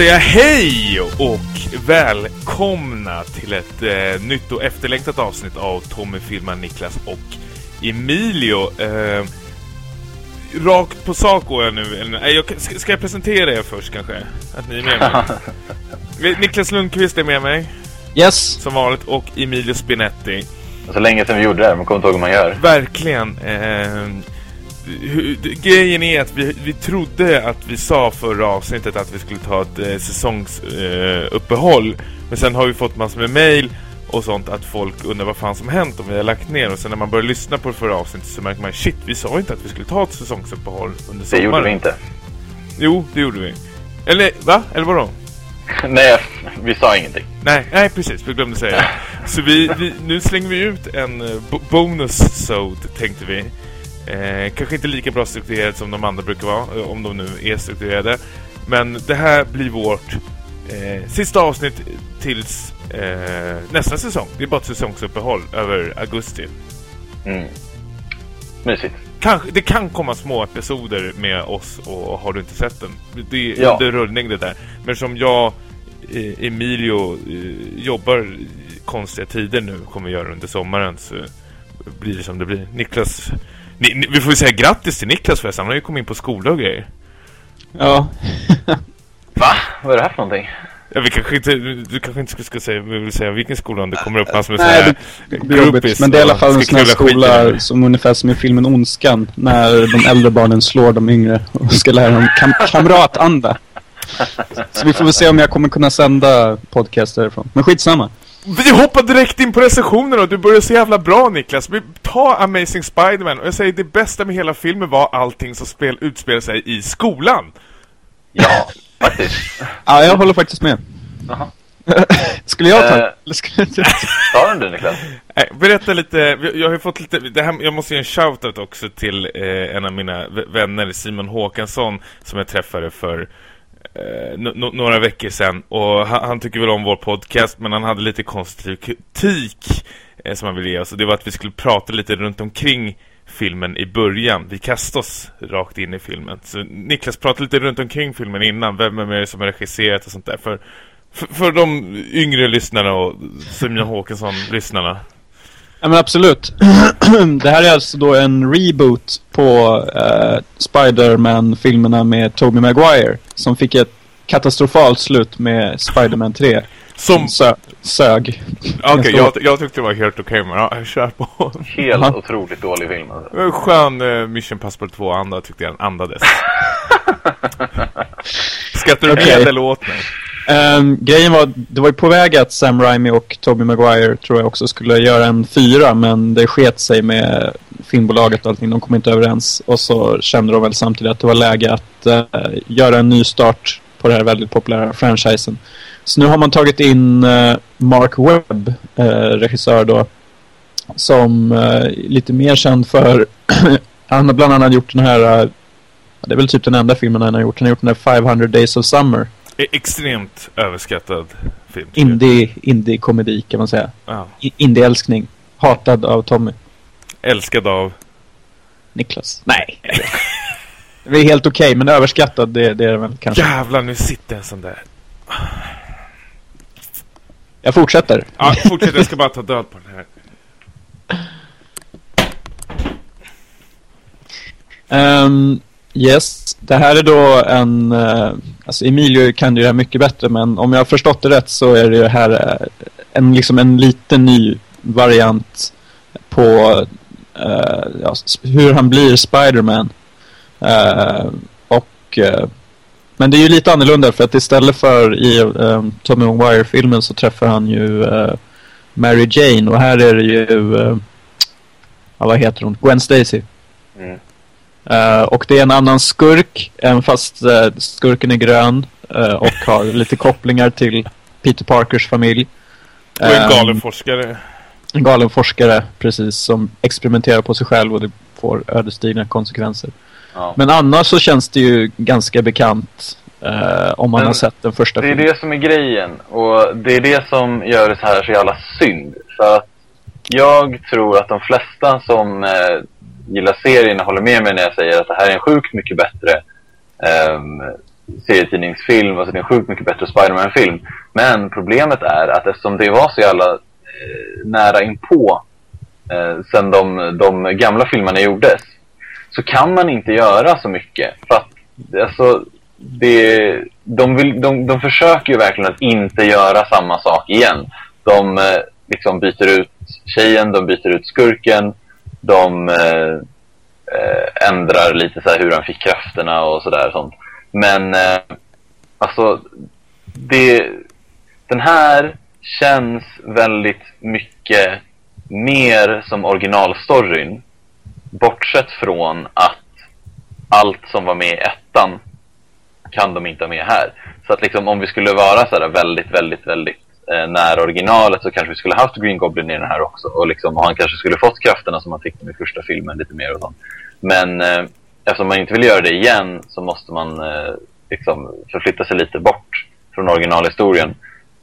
säga hej och välkomna till ett eh, nytt och efterlängtat avsnitt av Tommy filmar Niklas och Emilio. Eh, rakt på sak går jag nu. Eller, nej, jag, ska, ska jag presentera er först kanske? Att ni är med mig? Niklas Lundqvist är med mig. Yes. Som vanligt. Och Emilio Spinetti. Så länge sedan vi gjorde det här, man kommer inte ihåg hur man gör. Verkligen. Eh, grejen är att vi, vi trodde att vi sa förra avsnittet att vi skulle ta ett eh, säsongsuppehåll. Eh, men sen har vi fått massor med mail och sånt att folk undrar vad fan som hänt om vi har lagt ner. Och sen när man börjar lyssna på det förra avsnittet så märker man shit, vi sa inte att vi skulle ta ett säsongsuppehåll under Det sommaren. gjorde vi inte. Jo, det gjorde vi. Eller, va? Eller vadå? Nej, vi sa ingenting. Nej, nej precis, vi glömde säga det. Så vi, vi, nu slänger vi ut en eh, bo- bonus sode tänkte vi. Eh, kanske inte lika bra strukturerat som de andra brukar vara, eh, om de nu är strukturerade. Men det här blir vårt eh, sista avsnitt tills eh, nästa säsong. Det är bara ett säsongsuppehåll över augusti. Mm. Mysigt. Kanske, det kan komma små episoder med oss och har du inte sett den. Det är Ja. under rullning det där. Men som jag, eh, Emilio, eh, jobbar konstiga tider nu kommer göra under sommaren så blir det som det blir. Niklas, ni, ni, vi får ju säga grattis till Niklas förresten. Han har ju kommit in på skola och grejer. Ja. Va? Vad är det här för någonting? Ja, vi kanske inte, du kanske inte ska, ska säga, vi vill säga vilken skola om det kommer upp massor med Nej, sådana jobbigt. Men det är i alla fall en sån här skola som ungefär som i filmen Ondskan. När de äldre barnen slår de yngre och ska lära dem kam kamratanda. Så vi får väl se om jag kommer kunna sända podcast därifrån. Men skitsamma. Vi hoppar direkt in på recensionen och du börjar så jävla bra Niklas. Vi tar Amazing Spider-Man och jag säger det bästa med hela filmen var allting som spel, utspelar sig i skolan. Ja, faktiskt. Ja, jag håller faktiskt med. Jaha. skulle jag ta Eh. Eller skulle du? Sa du det Niklas? Nej, berätta lite, jag har ju fått lite, det här, jag måste ge en shoutout också till eh, en av mina vänner, Simon Håkansson, som jag träffade för eh, no- några veckor sedan. Och han, han tycker väl om vår podcast, men han hade lite konstruktiv kritik eh, som han ville ge oss. Och det var att vi skulle prata lite runt omkring filmen i början. Vi kastade oss rakt in i filmen. Så Niklas pratade lite runt omkring filmen innan. Vem är det som har regisserat och sånt där. För, för, för de yngre lyssnarna och Simon Håkansson-lyssnarna. Ja men absolut. det här är alltså då en reboot på uh, Spider-Man-filmerna med Tobey Maguire. Som fick ett katastrofalt slut med Spider-Man 3. Som, Sö sög. okej, jag, jag tyckte det var helt okej, men ja, kör på. Helt Jaha. otroligt dålig film. Alltså. Skön uh, Mission Passport 2-anda tyckte jag andades. Skrattar du Okej. med eller åt mig? Um, grejen var, det var ju på väg att Sam Raimi och Tobey Maguire tror jag också skulle göra en fyra. Men det sket sig med filmbolaget och allting. De kom inte överens. Och så kände de väl samtidigt att det var läge att uh, göra en ny start på den här väldigt populära franchisen. Så nu har man tagit in uh, Mark Webb, uh, regissör då. Som eh, lite mer känd för... han har bland annat gjort den här... det är väl typ den enda filmen han har gjort. Han har gjort den här 500 Days of Summer. Extremt överskattad film. Indie, indie-komedi kan man säga. Ja. Indie-älskning. Hatad av Tommy. Älskad av... Niklas. Nej. det är helt okej, men överskattad det, det är det väl kanske. Jävlar, nu sitter en sån där. Jag fortsätter. Ja, fortsätt, jag ska bara ta död på den här. Ehm, yes, det här är då en... eh, alltså Emilio kan ju det här mycket bättre, men om jag har förstått det rätt så är det här eh, en, liksom en liten ny variant på uh, ja, hur han blir Spiderman. Uh, och... uh, men det är ju lite annorlunda för att istället för i um, Tommy Maguire-filmen så träffar han ju Mary Jane och här är det ju... ja, vad heter hon? Gwen Stacy. Mm. Eh, och det är en annan skurk, även fast eh, skurken är grön eh, och har lite kopplingar till Peter Parkers familj. Och en Ehm, galen forskare. en galen forskare, precis, som experimenterar på sig själv och det får ödesdigra konsekvenser. Ja. Men annars så känns det ju ganska bekant om man Men har sett den första Det är filmen. det som är grejen. Och det är det som gör det så här så jävla synd. För att jag tror att de flesta som gillar serien håller med mig när jag säger att det här är en sjukt mycket bättre um, serietidningsfilm, alltså det är en sjukt mycket bättre Spiderman-film. Men problemet är att eftersom det var så jävla eh, nära inpå eh, sen de, de gamla filmerna gjordes så kan man inte göra så mycket. För att alltså, det, de, vill, de, de försöker ju verkligen att inte göra samma sak igen. De eh, liksom byter ut tjejen, de byter ut skurken, de eh, eh, ändrar lite så hur han fick krafterna och sådär sånt. Men eh, alltså, det, den här känns väldigt mycket mer som originalstoryn. Bortsett från att allt som var med i ettan kan de inte ha med här. Så att liksom om vi skulle vara så väldigt, väldigt, väldigt eh, nära originalet så kanske vi skulle haft Green Goblin i den här också. Och, liksom, och han kanske skulle fått krafterna som han fick i första filmen lite mer och sånt. Men eh, eftersom man inte vill göra det igen så måste man eh, liksom förflytta sig lite bort från originalhistorien.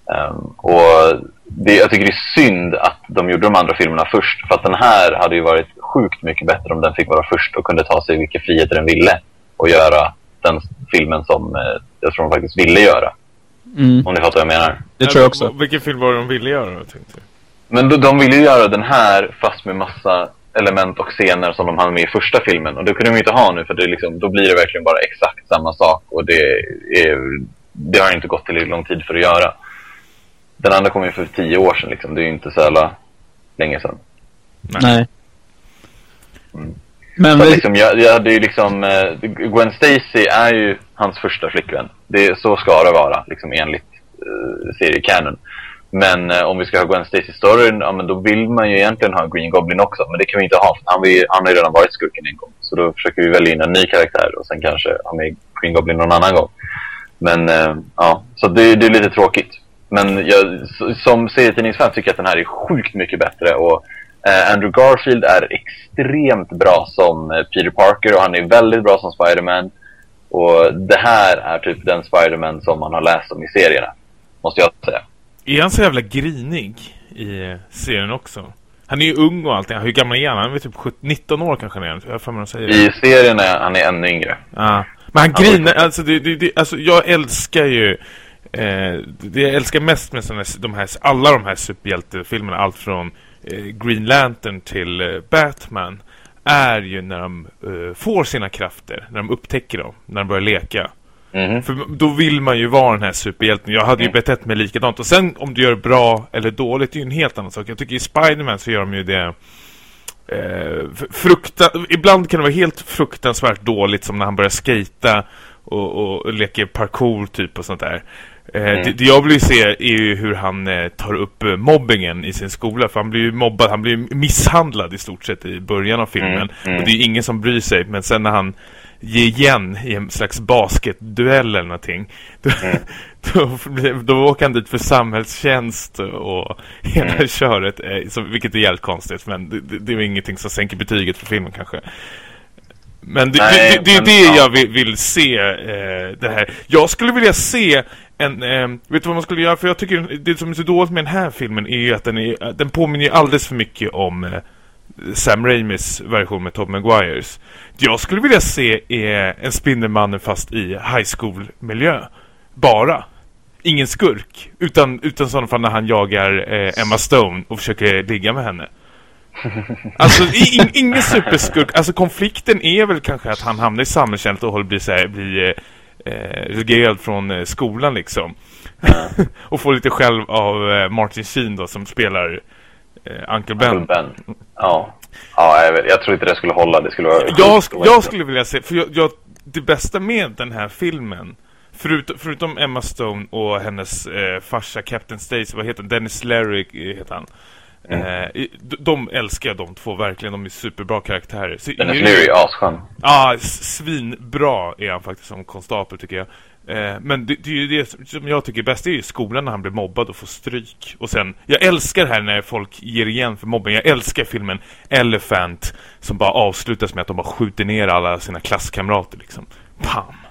Um, och det, jag tycker det är synd att de gjorde de andra filmerna först. För att den här hade ju varit sjukt mycket bättre om den fick vara först och kunde ta sig vilka friheter den ville och göra den filmen som eh, jag tror de faktiskt ville göra. Mm. Om ni fattar vad jag menar. Det tror jag också. Vilken film var det de ville göra? Tänkte Men de, de ville ju göra den här fast med massa element och scener som de hade med i första filmen. Och det kunde de inte ha nu för det liksom, då blir det verkligen bara exakt samma sak. Och det, är, det har inte gått tillräckligt lång tid för att göra. Den andra kom ju för tio år sedan liksom. Det är ju inte så jävla länge sedan. Nej. Mm. Men vi... liksom, jag, jag hade ju liksom, eh, Gwen Stacy är ju hans första flickvän. Det, så ska det vara, liksom enligt eh, uh, seriekanon. Men eh, om vi ska ha Gwen Stacy-storyn, ja, men då vill man ju egentligen ha Green Goblin också. Men det kan vi inte ha, för han, vill, han har ju redan varit skurken en gång. Så då försöker vi välja in en ny karaktär och sen kanske ha med Green Goblin någon annan gång. Men eh, ja, så det, det, är lite tråkigt. Men jag, som serietidningsfan tycker jag att den här är sjukt mycket bättre. Och eh, Andrew Garfield är extremt bra som eh, Peter Parker och han är väldigt bra som Spiderman. Och det här är typ den Spiderman som man har läst om i serierna, måste jag säga. Är han så jävla grinig i serien också? Han är ju ung och allting. Hur gammal är han? Han är typ 19 år kanske han är. Jag får man säga I serien är han är ännu yngre. Ja. Men han grinar, alltså, det, det, det, alltså jag älskar ju eh, det jag älskar mest med såna, de här, alla de här superhjältefilmerna, allt från eh, Green Lantern till eh, Batman är ju när de uh, får sina krafter, när de upptäcker dem, när de börjar leka. Mm. För då vill man ju vara den här superhjälten. Jag hade ju mm. betett mig likadant. Och sen om du gör bra eller dåligt det är ju en helt annan sak. Jag tycker i Spiderman så gör de ju det eh, frukta ibland kan det vara helt fruktansvärt dåligt som när han börjar skata och, och, och leker parkour typ och sånt där. Eh, mm. det, det, jag vill ju se är ju hur han eh, tar upp eh, mobbingen i sin skola. För han blir ju mobbad, han blir misshandlad i stort sett i början av filmen. Mm. Mm. Och det är ingen som bryr sig. Men sen när han ge igen i en slags basketduell eller någonting. Då, mm. då, då åker han dit för samhällstjänst och hela mm. köret, är, vilket är jävligt konstigt. Men det, det, är ingenting som sänker betyget för filmen kanske. Men det, Nej, det, det, det är det ja. jag vill, vill se eh, det här. Jag skulle vilja se en, eh, vet du vad man skulle göra? För jag tycker det som är så dåligt med den här filmen är ju att den, är, den påminner alldeles för mycket om eh, Sam Raimis version med Tom Maguires. Jag skulle vilja se är en Spindelmannen fast i high school-miljö. Bara. Ingen skurk. Utan, utan sådana fall när han jagar eh, Emma Stone och försöker ligga med henne. Alltså in, ingen superskurk. Alltså konflikten är väl kanske att han hamnar i samhällstjänst och håller bli så här, blir eh, från eh, skolan liksom. och får lite själv av eh, Martin Sheen då som spelar eh, Uncle Ben. Uncle Ben. Ja. Ja, jag, vet, jag tror inte det skulle hålla. Det skulle vara jag, sk jag skulle vilja se, för jag, jag, det bästa med den här filmen, förut, förutom Emma Stone och hennes eh, farsa Captain Stacy, vad heter han? Dennis Leary eh, heter han. Mm. Eh, de älskar jag de två verkligen, de är superbra karaktärer. Så Dennis Leary är asskön. Ja, ah, svinbra är han faktiskt som konstapel tycker jag. Eh, men det, det, är ju det som jag tycker är bäst, det är ju skolan när han blir mobbad och får stryk. Och sen, jag älskar det här när folk ger igen för mobbing. Jag älskar filmen Elephant som bara avslutas med att de bara skjuter ner alla sina klasskamrater liksom. Pam!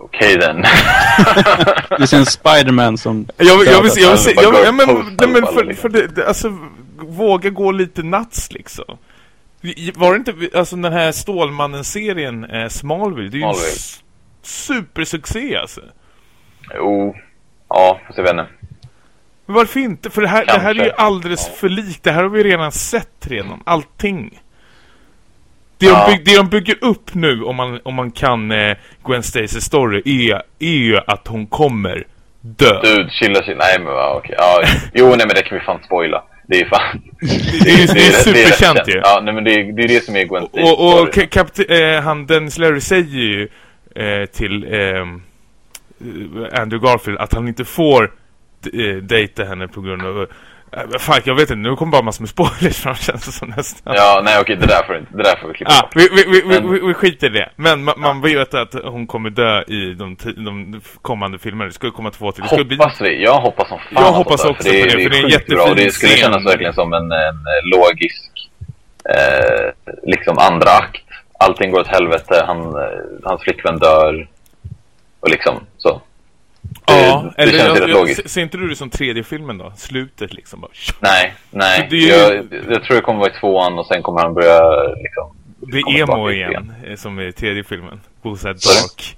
Okej okay, den. det är en Spiderman som... Jag, jag, jag vill se, jag vill se, jag, ja, men, nej, men för, för det, alltså, våga gå lite nuts liksom. Var det inte, alltså den här Stålmannen-serien, eh, Smallville, det är ju supersuccé alltså. Jo, ja, fast jag vet inte. Men varför inte? För det här, det här är ju Kanske. alldeles Ja. för likt. Det här har vi redan sett redan. Allting. Det, Ja. de, bygg, det de bygger upp nu, om man, om man kan eh, Gwen Stacy story, är, är ju att hon kommer dö. Du, chilla, chilla. Nej, men ja, okej. Ja, jo, nej, men det kan vi fan spoila. Det är fan... Det är ju det är superkänt ju. Ja, nej, men det är, det är det som är Gwen Stacy. Och, och story. ka- kapte- eh, han Dennis Leary säger ju eh, till eh, Andrew Garfield att han inte får eh, dejta henne på grund av... Eh, fuck, jag vet inte. Nu kommer bara massor med spoilers fram känns det som nästan. Ja, nej okej, det där får inte, det där får vi klippa Ah, vi, vi, vi, Men- vi, vi skiter i det. Men ma, man vet att hon kommer dö i de, de kommande filmerna. Det skulle komma två till. Det skulle bli... Hoppas vi. Jag hoppas som fan Jag hoppas det, också på det, för det är en jättefin bra. Och det skulle scen. kännas verkligen som en, en logisk eh, liksom andra akt. Allting går åt helvete, han, eh, hans flickvän dör. Och liksom så. Det, Ja, det eller känns jag, jag, logiskt. ser inte du det som tredje filmen då? Slutet liksom bara. Nej, nej. Det är ju- Jag, jag tror det kommer vara i tvåan och sen kommer han börja liksom... Det är emo lite igen, eh, som i tredje filmen. Gå såhär dark.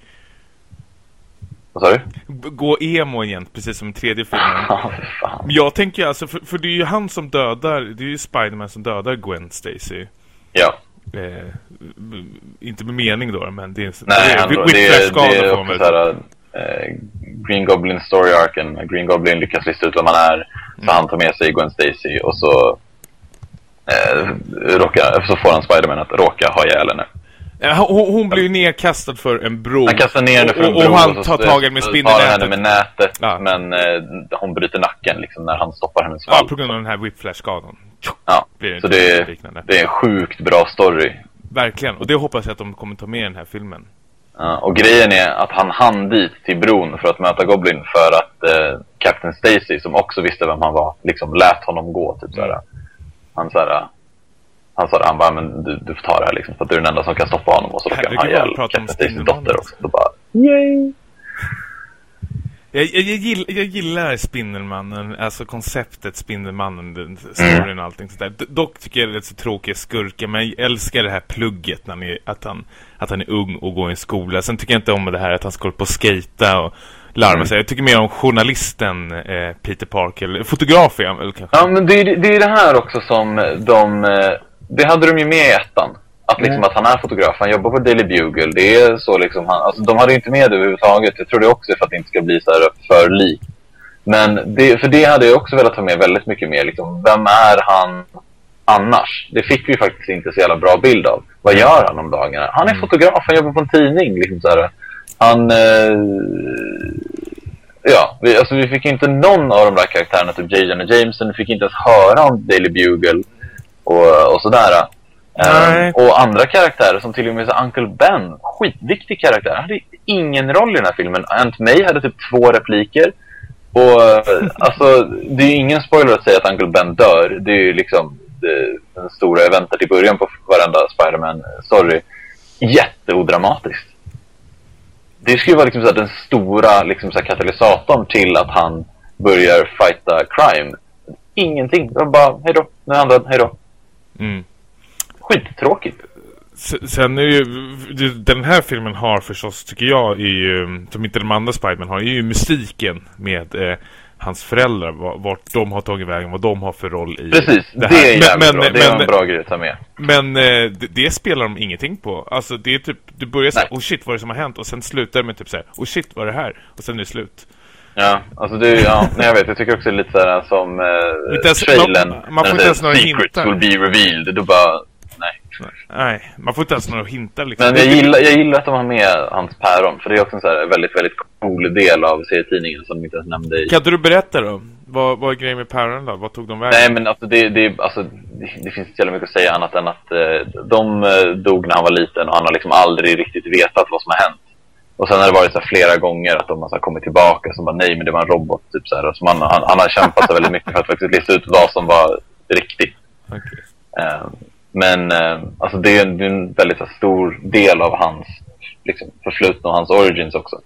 Vad sa du? Gå emo igen, precis som i tredje filmen. Men jag tänker alltså, för, för det är ju han som dödar, det är ju Spiderman som dödar Gwen Stacy. Ja. Eh, inte med mening då, men det är Nej, det, han, är- det, det är får man också väl såhär, eh, Green Goblin story arken. Green Goblin lyckas lista ut vem man är. Så Mm. han tar med sig Gwen Stacy och så, eh, råkar, så får han Spiderman att råka ha ihjäl henne. Ja, Hon, hon blir nedkastad för en bro. Han kastar ner henne Och- från en och, bro och han så- tar tag med så tar han henne med nätet. Ja. Men eh, hon bryter nacken liksom när han stoppar hennes Ja, fall. på grund av den här whiplash-skadan. Ja, det så det är, det är en sjukt bra story. Verkligen. Och det hoppas jag att de kommer ta med i den här filmen. Ja, och grejen är att han hann dit till bron för att möta Goblin för att eh, Captain Stacy, som också visste vem han var, liksom lät honom gå. Typ, såhär. Han såhär, han sa det, han bara, men du, du får ta det här liksom, för att du är den enda som kan stoppa honom. Och så Herregud, han ihjäl Captain Stacys dotter också. Så bara, yay! Jag, jag, jag, gillar, jag gillar Spindelmannen, alltså konceptet Spindelmannen, storyn och allting sånt där. D- Dock tycker jag det är så tråkiga skurkar, men jag älskar det här plugget när han är, att, han, att han är ung och går i en skola. Sen tycker jag inte om det här att han ska på och skata och larma Mm. sig. Jag tycker mer om journalisten eh, Peter Parker, eller fotograf är han väl kanske? Ja, men det är det är det här också som de... eh, Det hade de ju med i ettan. Att, liksom, att han är fotograf, han jobbar på Daily Bugle. Det är så liksom, han, alltså, de hade inte med det överhuvudtaget. Jag tror det också för att det inte ska bli så här för likt. Men det, för det hade jag också velat ha med väldigt mycket mer. Liksom, vem är han annars? Det fick vi faktiskt inte så jävla bra bild av. Vad gör han om dagarna? Han är Mm. fotograf, han jobbar på en tidning. Liksom, så här. Han... Eh, ja, vi, alltså, vi fick inte någon av de där karaktärerna, typ J. Jonah Jameson. Vi fick inte ens höra om Daily Bugle och, och sådär. Um, och andra karaktärer som till och med så Uncle Ben, skitviktig karaktär. Han hade ingen roll i den här filmen. Aunt May hade typ två repliker. Och eh, alltså, det är ju ingen spoiler att säga att Uncle Ben dör. Det är ju liksom det, den stora eventet i början på varenda Spider-Man-story. Jätteodramatiskt. Det skulle vara liksom så den stora liksom så katalysatorn till att han börjar fighta crime. Ingenting. Det var bara, hejdå, nu är han död, hejdå. Mm. Skittråkigt. Sen är ju, det- den här filmen har förstås, tycker jag, är ju, som inte de andra Spiderman har, är ju mystiken med eh, hans föräldrar, va- vart de har tagit vägen, vad de har för roll i Precis, det, här. är jävligt men, bra. men, Det är men, en bra grej att ta med. men eh, det, det spelar de ingenting på. Alltså det är typ, du börjar säga, oh shit vad är det som har hänt? Och sen slutar det med typ såhär, oh shit vad är det här? Och sen är det slut. Ja, alltså det är, ja, nej, jag vet, jag tycker också det är lite såhär som eh, trailern. man- man får inte det ens några Secrets hintar." will be revealed. Då bara, nej. Man får inte ens några hintar liksom. Men jag gillar, jag gillar att de har med hans päron. För det är också en så här väldigt, väldigt cool del av serietidningen som de inte ens nämnde i. Kan du berätta då? Vad, vad är grejen med päronen då? Vad tog de vägen? Nej men alltså det, det, alltså, det, finns inte så jävla mycket att säga annat än att eh, de eh, dog när han var liten och han har liksom aldrig riktigt vetat vad som har hänt. Och sen har det varit så här flera gånger att de har så kommit tillbaka som bara nej men det var en robot typ så här. Och som han, han, har kämpat så väldigt mycket för att faktiskt lista ut vad som var riktigt. Okej. Eh, men eh, alltså det är en, det är en väldigt så stor del av hans liksom, förflutna och hans origins också.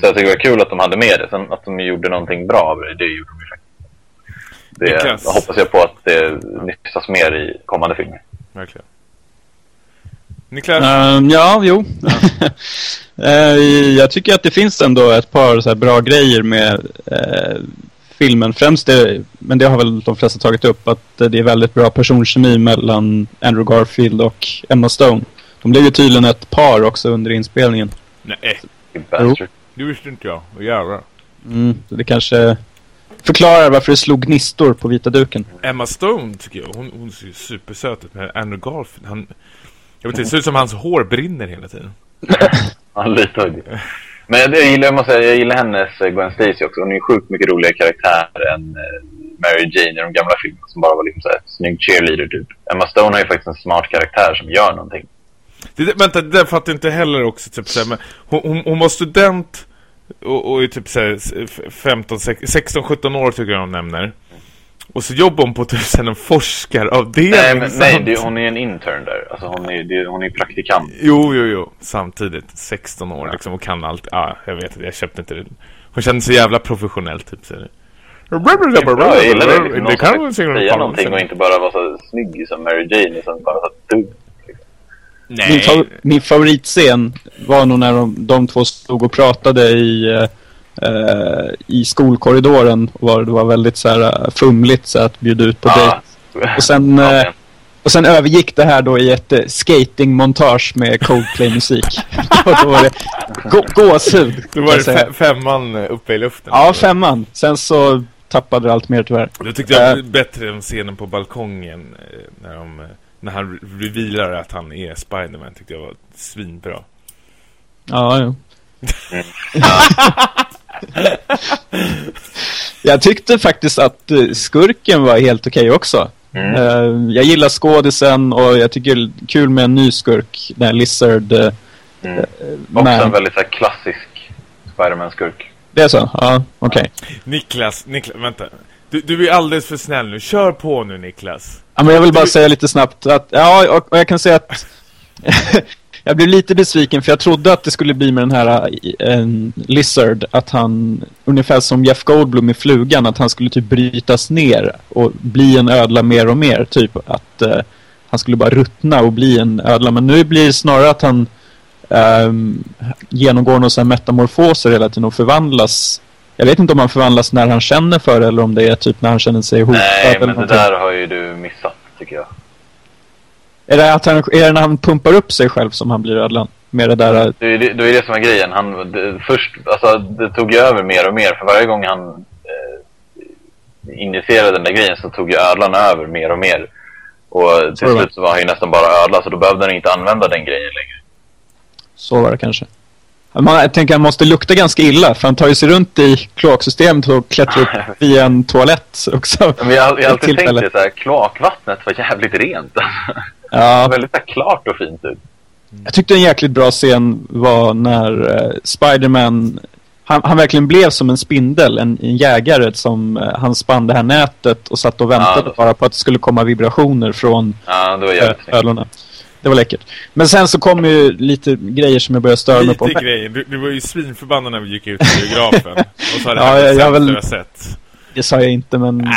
Så jag tycker det var kul att de hade med det. Sen att de gjorde någonting bra av det, det gjorde de ju faktiskt. Det Niklas. hoppas jag på att det nystas mer i kommande filmer. Verkligen. Niklas? Um, ja, jo. uh, jag tycker att det finns ändå ett par så bra grejer med uh, filmen. Främst det, men det har väl de flesta tagit upp, att det är väldigt bra personkemi mellan Andrew Garfield och Emma Stone. De blev ju tydligen ett par också under inspelningen. Nej. Jo. Det visste inte jag. Vad jävlar. Mm, det kanske förklarar varför det slog gnistor på vita duken. Emma Stone tycker jag, hon, hon ser ju supersöt ut. Men Andrew Garfield, han... Jag vet inte, det ser ut som hans hår brinner hela tiden. ja, lite. Men jag, gillar, jag måste säga, jag gillar hennes eh, Gwen Stacy också. Hon är ju sjukt mycket roligare karaktär än eh, Mary Jane i de gamla filmerna som bara var liksom såhär snygg cheerleader typ. Emma Stone har ju faktiskt en smart karaktär som gör någonting. Det, vänta, det fattar jag inte heller också typ såhär, men hon, hon, hon var student och, och är typ såhär 15, 16, 17 år tycker jag hon nämner. Och så jobbar hon på typ en forskaravdelning. Nej, men, nej det, hon är en intern där. Alltså hon är, det, hon är praktikant. Jo, jo, jo. Samtidigt. 16 år liksom och kan allt. Ja, ah, jag vet att jag köpte inte det. Hon kände sig jävla professionell typ. Så. Det är bra, jag gillar det. Liksom, det kan säga någonting och inte bara vara så snygg som Mary Jane. Utan bara så dum. Nej. Min, fa min favoritscen var nog när de, de två stod och pratade i, uh, i skolkorridoren. Och var, det var väldigt så här, fumligt så att bjuda ut på ah. dejt. Och sen, uh, och sen övergick det här då i ett skatingmontage med Coldplay-musik. då, då var det gå gåshud. Då var det femman uppe i luften. Ja, femman. Sen så tappade det allt mer tyvärr. Det tyckte jag uh, bättre än scenen på balkongen när de när han revealar att han är Spiderman tyckte jag var svinbra. Ja, jo. jag tyckte faktiskt att eh, skurken var helt okej okay också. Mm. Uh, jag gillar skådisen och jag tycker det är kul med en ny skurk, den här Lizard. Uh, mm. också en väldigt här, klassisk Spiderman-skurk. Det är så? Ja, okej. Okay. Niklas, Niklas, vänta. Du, du är alldeles för snäll nu. Kör på nu, Niklas. Ja, men jag vill bara säga lite snabbt att, ja, och, och jag kan säga att jag blev lite besviken för jag trodde att det skulle bli med den här en Lizard att han, ungefär som Jeff Goldblum i Flugan, att han skulle typ brytas ner och bli en ödla mer och mer, typ att uh, han skulle bara ruttna och bli en ödla. Men nu blir det snarare att han um, genomgår någon sån metamorfoser hela tiden och förvandlas jag vet inte om han förvandlas när han känner för det eller om det är typ när han känner sig hotad. Nej, men det där har ju du missat tycker jag. Är det, att han, är det när han pumpar upp sig själv som han blir ödlan? Med det där... Det är det, det, är det som är grejen. Han, det, först, alltså, det tog ju över mer och mer. För varje gång han eh, injicerade den där grejen så tog ju ödlan över mer och mer. Och till slut så var han ju nästan bara ödla så då behövde han inte använda den grejen längre. Så var det kanske. Man, jag tänker han måste lukta ganska illa för han tar ju sig runt i kloaksystemet och klättrar upp via en toalett också. Men jag, jag har alltid tänkt det så här, kloakvattnet var jävligt rent. Ja. väldigt här, klart och fint ut. Jag tyckte en jäkligt bra scen var när uh, Spiderman han, han, verkligen blev som en spindel, en, en jägare som uh, han spann det här nätet och satt och väntade ja, bara på att det skulle komma vibrationer från ja, det var uh, ölonen. Det var läckert. Men sen så kom ju lite grejer som jag började störa mig på. Lite grejer. Du, du var ju svinförbannad när vi gick ut i biografen. och så hade ja, jag, jag väl... har sett. Det sa jag inte, men...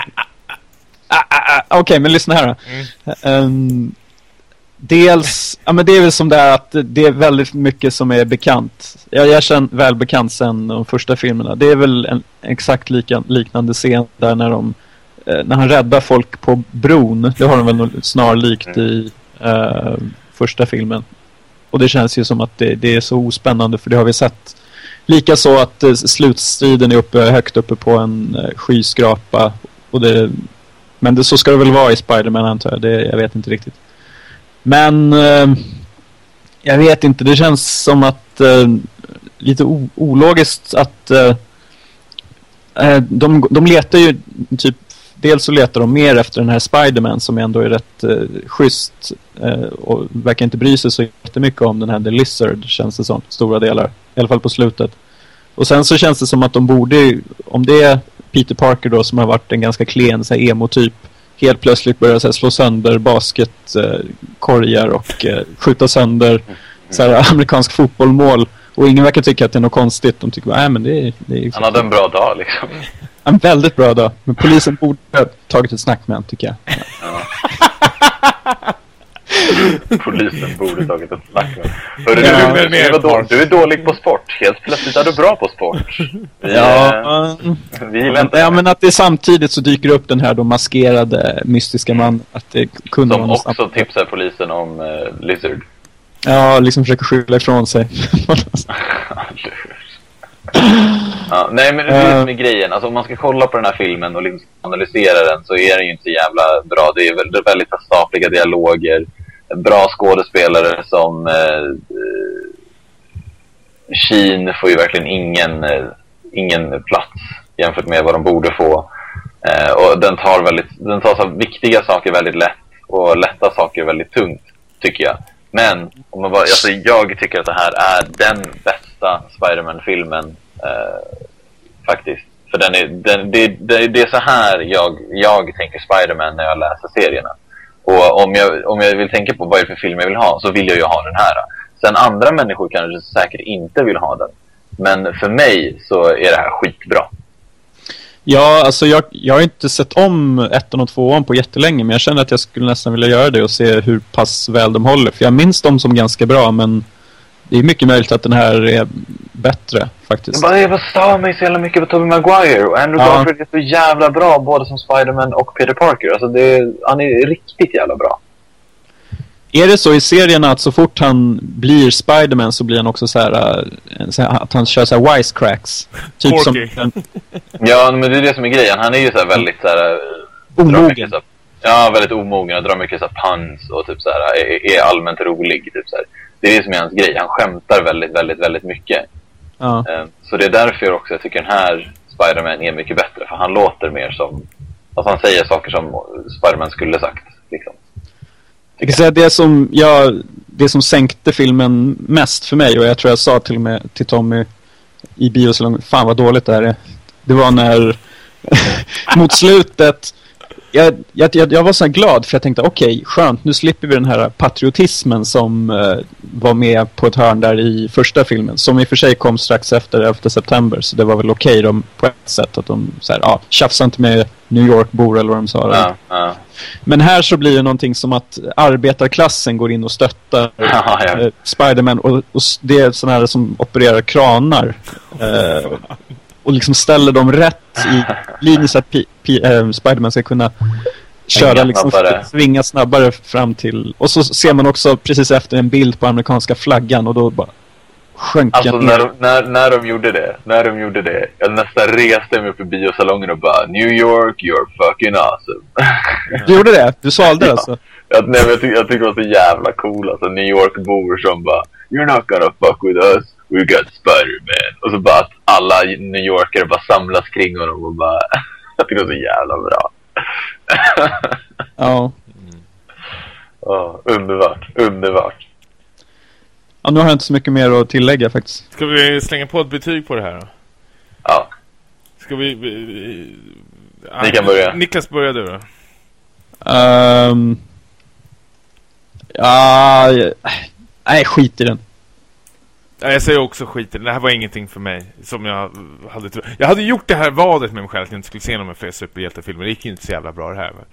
Ah, ah, ah, Okej, okay, men lyssna här då. Mm. Um, dels, ja men det är väl som det är att det är väldigt mycket som är bekant. Jag, jag känner väl bekant sen de första filmerna. Det är väl en exakt lika, liknande scen där när de eh, när han räddar folk på bron. Det har de väl snarlikt mm. i uh, första filmen. Och det känns ju som att det, det, är så ospännande för det har vi sett. Likaså att uh, slutstriden är uppe, högt uppe på en uh, skyskrapa. Och det, men det, så ska det väl vara i Spiderman antar jag. Det, jag vet inte riktigt. Men eh, jag vet inte. Det känns som att eh, lite ologiskt att eh, eh, de, de letar ju typ dels så letar de mer efter den här Spiderman som ändå är rätt eh, schysst eh, och verkar inte bry sig så jättemycket om den här The Lizard känns det som, stora delar. I alla fall på slutet. Och sen så känns det som att de borde, om det är Peter Parker då som har varit en ganska klen emo-typ helt plötsligt börjar så här, slå sönder basketkorgar och eh, skjuta sönder så här, amerikansk fotbollmål och ingen verkar tycka att det är något konstigt. De tycker bara, men det är... Det är Han hade en bra dag liksom. En väldigt bra dag. Men polisen borde ha tagit ett snack med honom, tycker jag. Polisen borde tagit ett snack med Hörru, Ja, du, du, du, då, du är dålig på sport. Helt plötsligt är du bra på sport. Vi, eh, Ja, vi gillar inte ja men att det samtidigt så dyker upp den här då maskerade mystiska man. Att det kunde Som också snabbt. tipsar polisen om eh, Lizard. Ja, liksom försöker skylla ifrån sig. ja, nej, men det är det Eh. som är grejen. Alltså, om man ska kolla på den här filmen och liksom analysera den så är den ju inte så jävla bra. Det är väldigt, väldigt stapliga dialoger. Bra skådespelare som... Eh, Sheen får ju verkligen ingen, eh, ingen plats jämfört med vad de borde få. Eh, och den tar, väldigt, den tar så viktiga saker väldigt lätt och lätta saker väldigt tungt, tycker jag. Men om man bara, alltså, jag tycker att det här är den bästa Spiderman-filmen, eh, faktiskt. För den är, den, det, det, det är så här jag, jag tänker Spiderman när jag läser serierna. Och om jag, om jag vill tänka på vad är det för film jag vill ha så vill jag ju ha den här. Sen andra människor kanske säkert inte vill ha den. Men för mig så är det här skitbra. Ja, alltså jag, jag har inte sett om ettan och tvåan på jättelänge men jag känner att jag skulle nästan vilja göra det och se hur pass väl de håller. För jag minns dem som ganska bra men det är mycket möjligt att den här är bättre jag faktiskt. bara, jag bara stör mig så jävla mycket på Tobey Maguire och Andrew Ja. Garfield är så jävla bra både som Spider-Man och Peter Parker. Alltså det är, han är riktigt jävla bra. Är det så i serierna att så fort han blir Spiderman så blir han också så här, äh, så här att han kör så här wisecracks? Typ som Porky. en Ja, men det är det som är grejen. Han är ju så här väldigt så här, drar omogen. så här, Ja, väldigt omogen och drar mycket så här puns och typ så här, är, är allmänt rolig. Typ så här. Det är det som är hans grej. Han skämtar väldigt, väldigt, väldigt mycket. Ja. Eh, Så det är därför också jag tycker den här Spider-Man är mycket bättre. För han låter mer som... Alltså han säger saker som Spider-Man skulle sagt. Liksom. Jag kan säga det som, jag, det som sänkte filmen mest för mig och jag tror jag sa till och med till Tommy i biosalongen, fan vad dåligt det här är. Det var när mot slutet jag, jag, jag, var så glad för jag tänkte okej, skönt, nu slipper vi den här patriotismen som eh, var med på ett hörn där i första filmen. Som i och för sig kom strax efter 11 september, så det var väl okej de, på ett sätt att de så här, ja, tjafsa inte med New York-bor eller vad de sa. Ja, ja. Men här så blir det någonting som att arbetarklassen går in och stöttar Ja, eh, Spiderman och, och det är sådana här som opererar kranar. Eh, och liksom ställer dem rätt i linje så att eh, Spiderman ska kunna köra liksom, snabbare. svinga snabbare fram till... Och så ser man också precis efter en bild på amerikanska flaggan och då bara sjönk Alltså när, de- när, när de gjorde det, när de gjorde det, jag nästan reste mig upp i biosalongen och bara New York, you're fucking awesome. Du gjorde det? Du svalde Ja. alltså? jag, nej, jag, tycker, jag tycker det var så jävla cool, alltså New York-bor som bara You're not gonna fuck with us, we got Spider-Man. Och så bara att alla New Yorkare bara samlas kring honom och bara Jag tycker det var så jävla bra. Ja. Ja, underbart, underbart. ja. Nu har jag inte så mycket mer att tillägga faktiskt. Ska vi slänga på ett betyg på det här då? Ja, Ska vi... vi Ni kan börja. Niklas, börja du då. Ehm, ja, nej, skit i den. Ja, Jag säger också skit i det. Här var ingenting för mig som jag hade. Jag hade gjort det här vadet med mig själv att jag inte skulle se någon fler superhjältefilmer. Det gick ju inte så jävla bra det här. Men.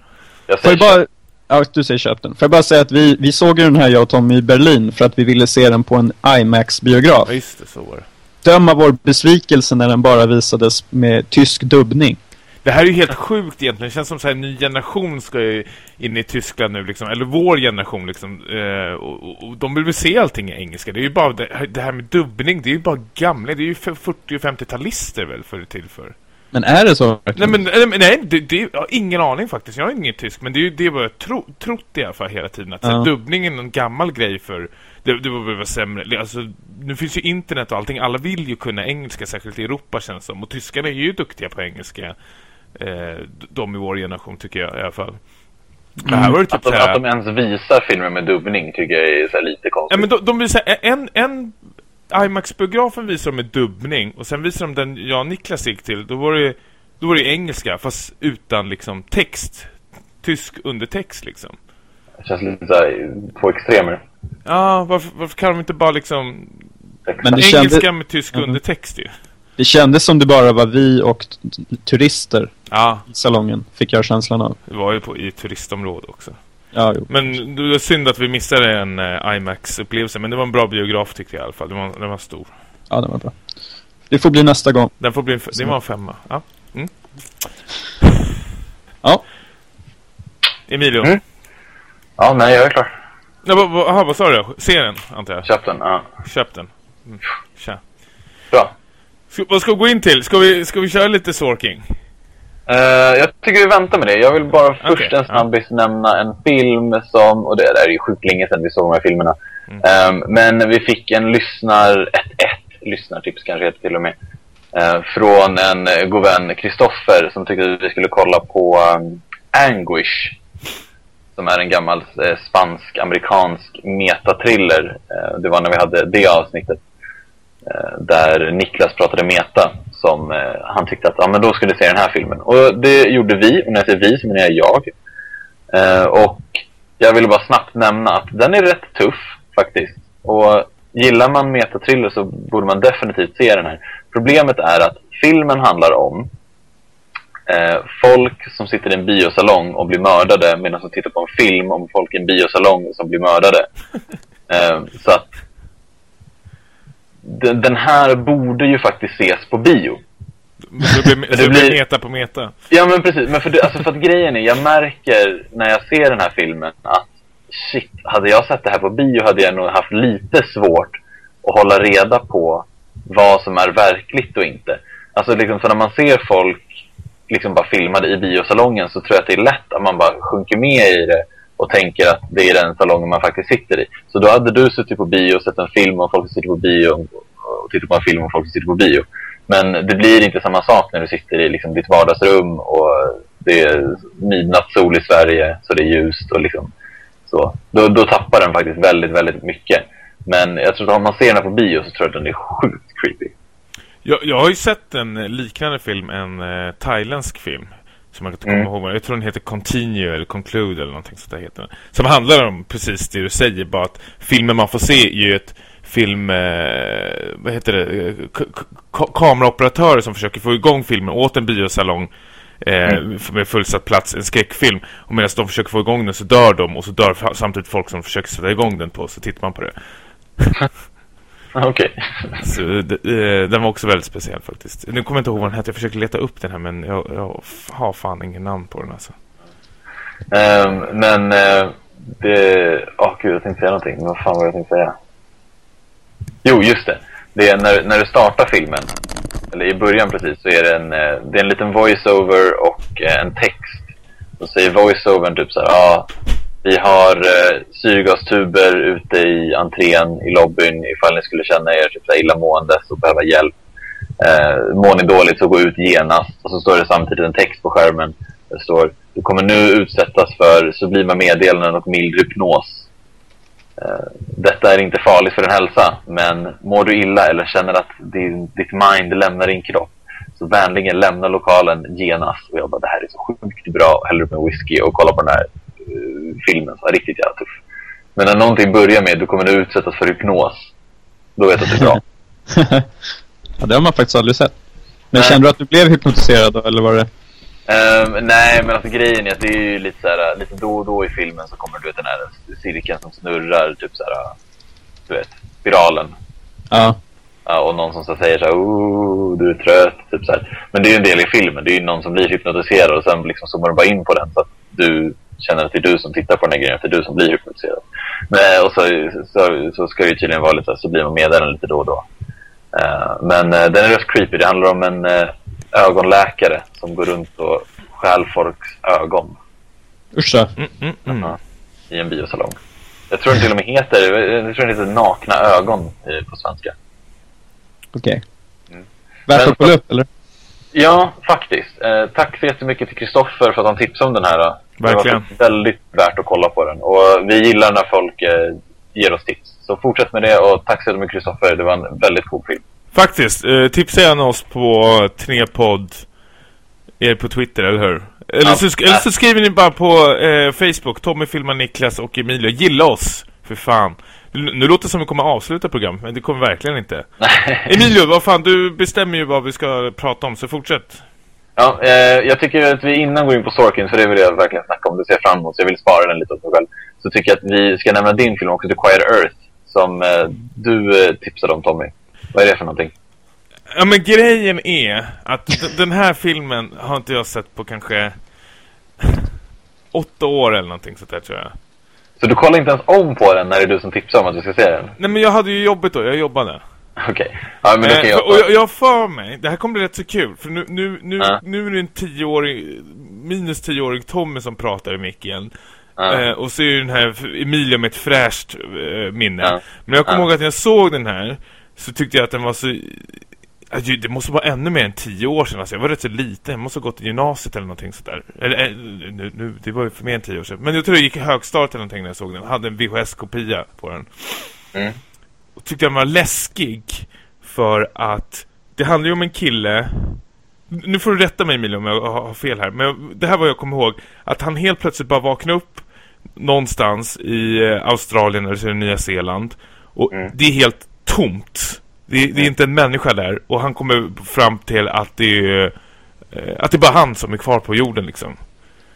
jag Får säger jag bara... Ja, du säger köp den. Får jag bara säga att vi, vi såg ju den här, jag och Tommy, i Berlin för att vi ville se den på en IMAX-biograf. Ja, just det, så var det. Döm av vår besvikelse när den bara visades med tysk dubbning. Det här är ju helt sjukt egentligen. Det känns som så här, en ny generation ska in i Tyskland nu liksom. Eller vår generation liksom. Eh, och, och, och de vill väl se allting i engelska. Det är ju bara det, här- med dubbning. Det är ju bara gamla. Det är ju för 40- och 50-talister väl för till för. Men är det så Nej men, nej, det, det, jag har ingen aning faktiskt. Jag har ingen tysk. Men det är ju det var jag tro, trott i alla fall hela tiden. Att Ja. dubbning är en gammal grej för... Det, det var väl sämre. Alltså, nu finns ju internet och allting. Alla vill ju kunna engelska, särskilt i Europa känns som. Och tyskarna är ju duktiga på engelska. Eh, de i vår generation tycker jag i alla fall. Men här var det typ Att de, så här, att de ens visar filmer med dubbning tycker jag är så här lite konstigt. Ja men de, de visar en, en IMAX-biografen visar de med dubbning och sen visar de den jag och Niklas gick till. Då var det då var det engelska fast utan liksom text. Tysk undertext liksom. Det känns lite så här, på extremer. Ja, varför, varför kan de inte bara liksom Men det engelska kände- med tysk Mhm. undertext ju? Det kändes som det bara var vi och turister Ja, i salongen, fick jag känslan av. det var ju på, i turistområde också. Ja, jo. Men det var synd att vi missade en uh, IMAX-upplevelse. Men det var en bra biograf tyckte jag i alla fall. Den var, den var stor. Ja, den var bra. Det får bli nästa gång. Den får bli en, det var en femma. Ja. Mm. Ja. Emilio. Mm. Ja, nej, jag är klar. Ja, vad, vad, aha, vad sa du? Serien, antar jag. Köp den, ja. Köp den. Mm. Tja. Bra. Ska, vad ska vi gå in till? Ska vi, ska vi köra lite Sorking? Eh, jag tycker vi väntar med det. Jag vill bara först Okej, en snabbis nämna en film som, och det där är ju sjukt länge sedan vi såg de här filmerna. Mm. Ehm, men vi fick en lyssnar, ett, ett lyssnartips kanske heter till och med, eh, från en eh, god vän, Kristoffer, som tyckte att vi skulle kolla på um, Anguish. Som är en gammal eh, spansk-amerikansk metatriller. Eh, det var när vi hade det avsnittet. Eh, där Niklas pratade meta som eh, han tyckte att ja, men då skulle se den här filmen. Och det gjorde vi, och när jag säger vi så menar jag jag. Eh, och jag vill bara snabbt nämna att den är rätt tuff faktiskt. Och gillar man metatriller så borde man definitivt se den här. Problemet är att filmen handlar om eh, folk som sitter i en biosalong och blir mördade medan de tittar på en film om folk i en biosalong som blir mördade. Eh, så att den, den här borde ju faktiskt ses på bio. Det blir, det blir- meta på meta. Ja men precis, men för, det, alltså för att grejen är, jag märker när jag ser den här filmen att shit, hade jag sett det här på bio hade jag nog haft lite svårt att hålla reda på vad som är verkligt och inte. Alltså liksom, för när man ser folk liksom bara filmade i biosalongen så tror jag att det är lätt att man bara sjunker med i det och tänker att det är den salongen man faktiskt sitter i. Så då hade du suttit på bio och sett en film om folk som sitter på bio och tittat på en film om folk som sitter på bio. Men det blir inte samma sak när du sitter i liksom ditt vardagsrum och det är midnattssol i Sverige så det är ljust och liksom så. Då, då tappar den faktiskt väldigt, väldigt mycket. Men jag tror att om man ser den på bio så tror jag att den är sjukt creepy. Jag, jag har ju sett en liknande film, en eh, thailändsk film. Som jag inte kommer Mm. ihåg. Jag tror den heter Continue eller Conclude eller någonting sånt där heter den. Som handlar om precis det du säger. Bara att filmen man får se är ju ett film... Eh, vad heter det? Eh, k- kameraoperatörer som försöker få igång filmen åt en biosalong. Eh, Med fullsatt plats, en skräckfilm. Och medan de försöker få igång den så dör de. Och så dör samtidigt folk som försöker sätta igång den på. Så tittar man på det. Okej. Så, d- eh, den var också väldigt speciell faktiskt. Nu kommer jag inte ihåg vad den hette. Jag försöker leta upp den här men jag, jag har fan ingen namn på den alltså. Ehm, men eh, det... Åh gud, jag tänkte säga någonting. Men vad fan var jag tänkte säga? Jo, just det. Det är när, när du startar filmen, eller i början precis, så är det en, eh, det är en liten voiceover och eh, en text. Så säger voiceovern typ så här, ja, vi har eh, syrgastuber ute i entrén i lobbyn ifall ni skulle känna er typ illamående och behöva hjälp. Eh, mår ni dåligt så gå ut genast. Och så står det samtidigt en text på skärmen. Det står du kommer nu utsättas för sublima meddelanden och mild hypnos. Eh, detta är inte farligt för din hälsa, men mår du illa eller känner att din, ditt mind lämnar din kropp så vänligen lämna lokalen genast. Och jag bara, det här är så sjukt bra. Häller upp en whisky och kollar på den här eh, filmen. Så riktigt jävla tuff. Men när någonting börjar med du kommer nu utsättas för hypnos, då vet jag att det är bra. ja, det har man faktiskt aldrig sett. Men Nej. kände du att du blev hypnotiserad eller var det? Ehm, nej, men alltså grejen är att det är ju lite så här, lite då och då i filmen så kommer du vet den här cirkeln som snurrar, typ så här, du vet, spiralen. Ja. Ja, och någon som så säger så här, oh, du är trött, typ så här. Men det är ju en del i filmen, det är ju någon som blir hypnotiserad och sen liksom zoomar du bara in på den så att du känner att det är du som tittar på den här grejen, att det är du som blir hypnotiserad. Men, och så, så, så ska det ju tydligen vara lite så blir man meddelande lite då och då. Eh, men eh, den är rätt creepy, det handlar om en eh, ögonläkare som går runt och stjäl folks ögon Usch. Mm, mm, mm. I en biosalong. Jag tror den till och med heter, jag tror den heter Nakna ögon på svenska. Okej. Mm. Värt att kolla upp, eller? Ja, faktiskt. Eh, tack så jättemycket till Kristoffer för att han tipsade om den här. Verkligen. Det var väldigt värt att kolla på den. Och vi gillar när folk eh, ger oss tips. Så fortsätt med det och tack så jättemycket Kristoffer. Det var en väldigt cool film. Faktiskt, eh, tipsa gärna oss på Trepodd er på Twitter, eller hur? Eller, Ja. så, eller så skriver ni bara på eh, Facebook, Tommy filmar Niklas och Emilio. Gilla oss, för fan. Nu, nu låter det som att vi kommer avsluta programmet, men det kommer verkligen inte. Emilio, vad fan, du bestämmer ju vad vi ska prata om, så fortsätt. Ja, eh, jag tycker att vi innan går in på Sorkin, för det vill jag verkligen snacka om, det ser jag fram emot, så jag vill spara den lite åt mig själv. Så tycker jag att vi ska nämna din film också, The Quiet Earth, som eh, du eh, tipsade om Tommy. Vad är det för någonting? Ja, men grejen är att den här filmen har inte jag sett på kanske åtta år eller någonting sånt där tror jag. Så du kollar inte ens om på den när det är du som tipsar om att du ska se den? Nej, men jag hade ju jobbet då, jag jobbade. Okej. Okay. Ja, men eh, jag... Och jag, jag för mig, det här kommer bli rätt så kul, för nu, nu, nu, äh. nu är det en tioårig, minus tioårig Tommy som pratar i micken. Äh. Eh, och så är den här Emilia med ett fräscht eh, minne. Äh. Men jag kommer ihåg att när jag såg den här så tyckte jag att den var så det måste vara ännu mer än tio år sedan. Alltså, jag var rätt så liten. Jag måste ha gått i gymnasiet eller någonting sådär. Eller, eh, nu, nu, det var ju för mer än tio år sedan. Men jag tror jag gick i högstart eller någonting när jag såg den. Jag hade en VHS-kopia på den. Mm. Tyckte den var läskig. För att det handlar ju om en kille... Nu får du rätta mig Emilio om jag har fel här. Men det här var jag kommer ihåg. Att han helt plötsligt bara vaknade upp någonstans i eh, Australien eller Nya Zeeland. Och mm. det är helt tomt. Det, det, är inte en människa där. Och han kommer fram till att det är, eh, att det är bara han som är kvar på jorden liksom.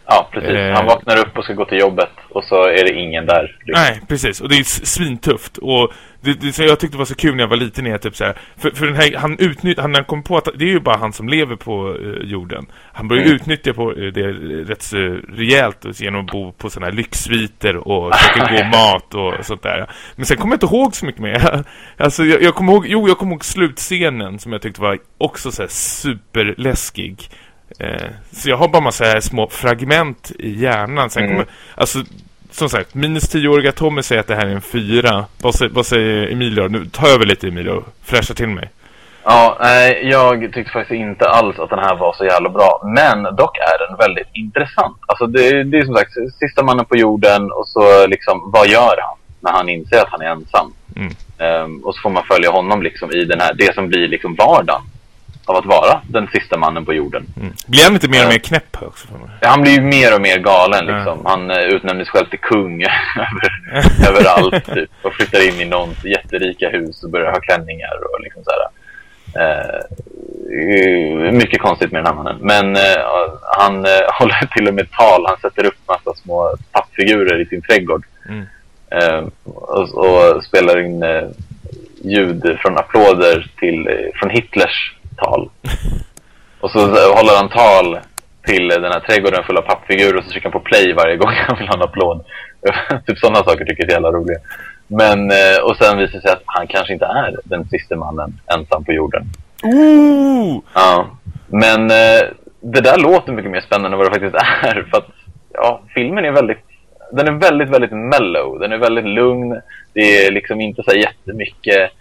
Ja, precis. Han eh. vaknar upp och ska gå till jobbet och så är det ingen där. Liksom. Nej, precis. Och det är svintufft. Och det, det, så jag tyckte det var så kul när jag var liten är typ så här, för, för den här, han utnyttjar, han kom på att det är ju bara han som lever på uh, jorden. Han börjar mm. utnyttja på uh, det rätt så rejält genom att bo på sådana här lyxsviter och käka god mat och sånt där. Men sen kommer jag inte ihåg så mycket mer. alltså jag, jag kommer ihåg, jo jag kommer ihåg slutscenen som jag tyckte var också så här superläskig. Eh, så jag har bara massa små fragment i hjärnan. Sen mm. kommer, alltså, som sagt, minus tioåriga Tommy säger att det här är en fyra. Vad, säger, vad säger Emilio? Nu ta över lite Emilio. Fräscha till mig. Ja, nej, jag tyckte faktiskt inte alls att den här var så jävla bra. Men dock är den väldigt intressant. Alltså det, det är som sagt, sista mannen på jorden och så liksom, vad gör han när han inser att han är ensam? Mm. Um, och så får man följa honom liksom i den här, det som blir liksom vardagen av att vara den sista mannen på jorden. Mm. Blir han inte mer och mer knäpp också? Han blir ju mer och mer galen liksom. Ja. Han uh, utnämner sig själv till kung över, överallt typ. Och flyttar in i någons jätterika hus och börjar ha klänningar och liksom så här. Uh, mycket konstigt med den här mannen. Men uh, han håller till och med tal. Han sätter upp massa små pappfigurer i sin trädgård. Mm. Och, och, spelar in ljud från applåder till, från Hitlers tal. Och så håller han tal till den här trädgården full av pappfigurer och så trycker han på play varje gång han vill ha en applåd. typ sådana saker tycker jag är jävla roliga. Men, eh, och sen visar det sig att han kanske inte är den sista mannen ensam på jorden. Ooh! Ja. Men eh, det där låter mycket mer spännande än vad det faktiskt är. För att ja, filmen är väldigt den är väldigt, väldigt mellow. Den är väldigt lugn. Det är liksom inte så jättemycket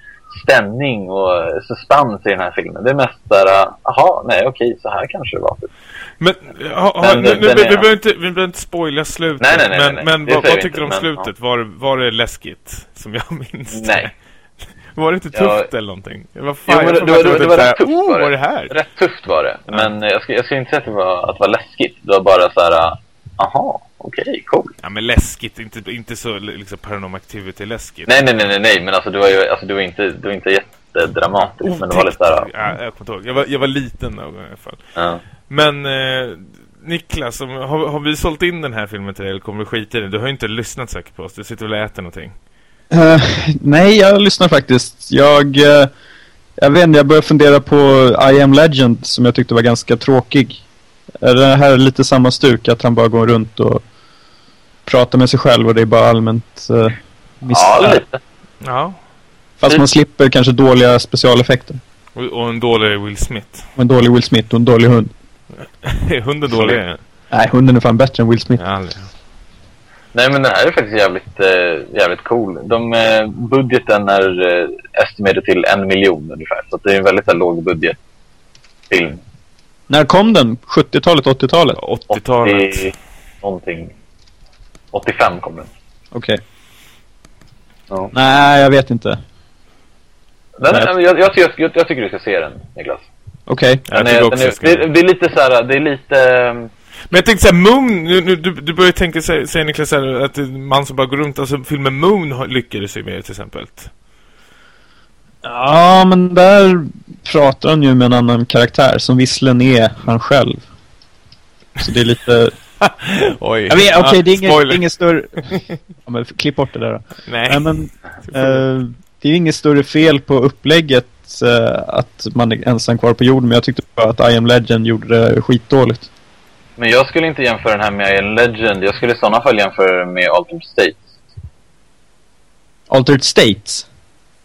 stämning och suspens i den här filmen. Det är mest där, aha, nej okej, så här kanske det var. Men, ha, ha, men nu, nu, vi, vi, behöver inte, vi behöver inte spoila slutet. Nej, nej, nej, men, nej, men vad, vad tycker du om men, slutet? Ja. Var, var det läskigt? Som jag minns Nej. Var det inte tufft ja. eller någonting? Vad fan, jo, det, det, det, det var rätt tufft oh, var det. Var det här? Rätt tufft var det. Men jag ska, jag ska inte säga att det var, att det var läskigt. Det var bara så här, aha, okej, okay, cool. Ja, men läskigt, inte, inte så liksom paranormal activity läskigt. Nej, nej, nej, nej, nej, men alltså du var ju alltså, du var inte, du var inte jättedramatisk, oh, men det var lite där. Ja, jag kommer ihåg. Jag var, jag var liten då i alla fall. Ja. Men eh, Niklas, har, har vi sålt in den här filmen till dig eller kommer du skita i den? Du har ju inte lyssnat säkert på oss, du sitter och äter någonting. Uh, nej, jag lyssnar faktiskt. Jag, uh, jag vet inte, jag börjar fundera på I Am Legend som jag tyckte var ganska tråkig. Är det här lite samma stuk, att han bara går runt och pratar med sig själv och det är bara allmänt uh, Ja, lite. Ja. Fast man slipper kanske dåliga specialeffekter. Och, och en dålig Will Smith. Och en dålig Will Smith och en dålig hund. är hunden dålig? Nej, hunden är fan bättre än Will Smith. Ja, Nej, men den här är faktiskt jävligt, äh, jävligt cool. De, äh, budgeten är äh, estimerad till en miljon ungefär. Så det är en väldigt låg budgetfilm. När kom den? 70-talet, 80-talet? 80-talet. 80, någonting. 85 kom den. Okej. Okay. Ja. Nej, jag vet inte. Den, jag, jag, jag, jag, jag tycker du ska se den, Niklas. Okej. Okay. Det, det, är lite så här, det är lite... Ehm, Men jag tänkte såhär, Moon, nu, nu, du, du börjar tänka, säga Niklas, här, att man som bara går runt, alltså filmen Moon lyckades ju med till exempel. Ja, men där pratar han ju med en annan karaktär som visserligen är han själv. Så det är lite... Oj. Jag vet, okej, det är ingen, spoiler. ingen större... ja, men klipp bort det där då. Nej. Nej, men eh, det är inget större fel på upplägget eh, att man är ensam kvar på jorden. Men jag tyckte bara att I am Legend gjorde det skitdåligt. Men jag skulle inte jämföra den här med I am Legend. Jag skulle i sådana fall jämföra den med Altered States. Altered States?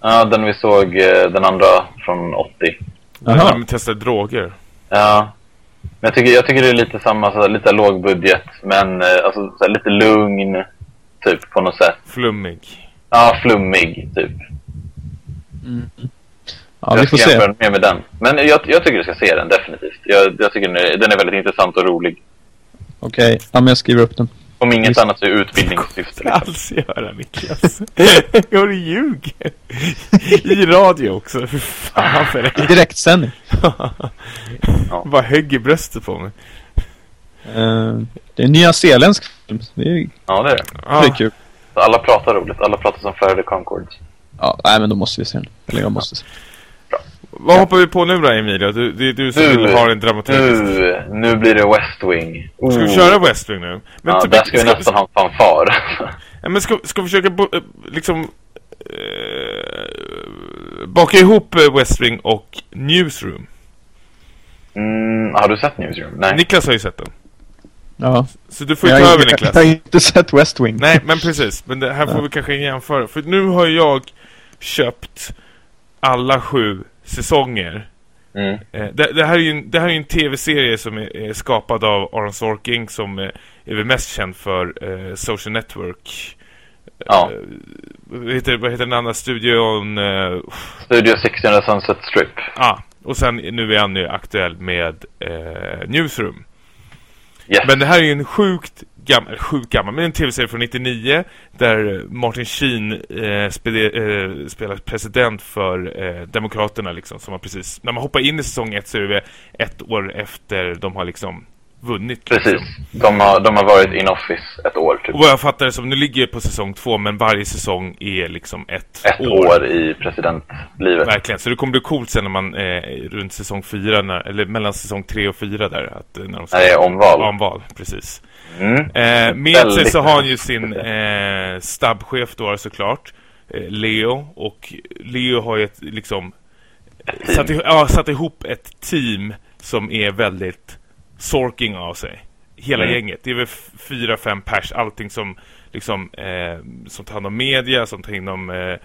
Ja, den vi såg, eh, den andra från 80. När Jaha. de testar droger. Ja. Men jag tycker, jag tycker det är lite samma, så här, lite låg budget, men eh, alltså, så här, lite lugn, typ, på något sätt. Flummig. Ja, flummig, typ. Ja, vi jag får ska jämföra se. den mer med den. Men jag, jag tycker du ska se den, definitivt. Jag, jag tycker den är, den är väldigt intressant och rolig. Okej, ja, men jag skriver upp den. Om inget annat så är utbildningssyfte. Ska Liksom. alls göra Niklas. jag du ljuger. I radio också. För fan för I det. direktsändning. Bara högg i bröstet på mig. Eh, det är en nyzeeländsk film. Det är, Ja, det är det. Ja. det är kul. Så alla pratar roligt. Alla pratar som Faraday Concords. Ja, nej, men då måste vi se den. Eller jag måste se. Vad hoppar vi på nu då Emilio? Du, det är du som Nu. vill ha en dramaturgisk. Nu, nu blir det West Wing. Ska vi Oh. köra West Wing nu? Men Ja, typ- där ska vi nästan ha en fanfar. Ja, men ska, ska vi försöka eh, liksom eh, baka ihop eh, West Wing och Newsroom? Mm, har du sett Newsroom? Nej. Niklas har ju sett den. Ja. Så du får ju ta har över Niklas. jag har inte sett West Wing. Nej, men precis. Men det här får vi kanske jämföra. För nu har jag köpt alla sju säsonger. Mm. Eh, det, det här är ju en, det här är en tv-serie som är, är skapad av Aaron Sorkin som eh, är väl mest känd för eh, Social Network. Ja. Eh, vad, heter, vad heter den andra studion? Eh, Studio 16 Sunset Strip. ah, och sen nu är han ju aktuell med eh, Newsroom. Yes. Men det här är ju en sjukt gammal, sjukt gammal, men en tv-serie från 99 där Martin Sheen eh, spel, eh, spelar president för eh, Demokraterna liksom, som har precis, när man hoppar in i säsong ett så är det ett år efter de har liksom vunnit. Precis. Liksom. De har, de har varit in office ett år, typ. Och vad jag fattar det som, nu ligger på säsong två, men varje säsong är liksom ett, Ett år i presidentlivet. Verkligen, så det kommer bli coolt sen när man eh, runt säsong fyra, när, eller mellan säsong tre och fyra där, att, eh, när de ska är omval. omval, precis. Mm. Eh, med sig Väldigt så har han ju sin eh, stabbchef då såklart, eh, Leo. Och Leo har ju ett, liksom team. satt, ja, satt ihop ett team som är väldigt sorking av sig. Hela Mm. gänget. Det är väl fyra, fem pers, allting som liksom eh, som tar hand om media, som tar hand om eh, eh,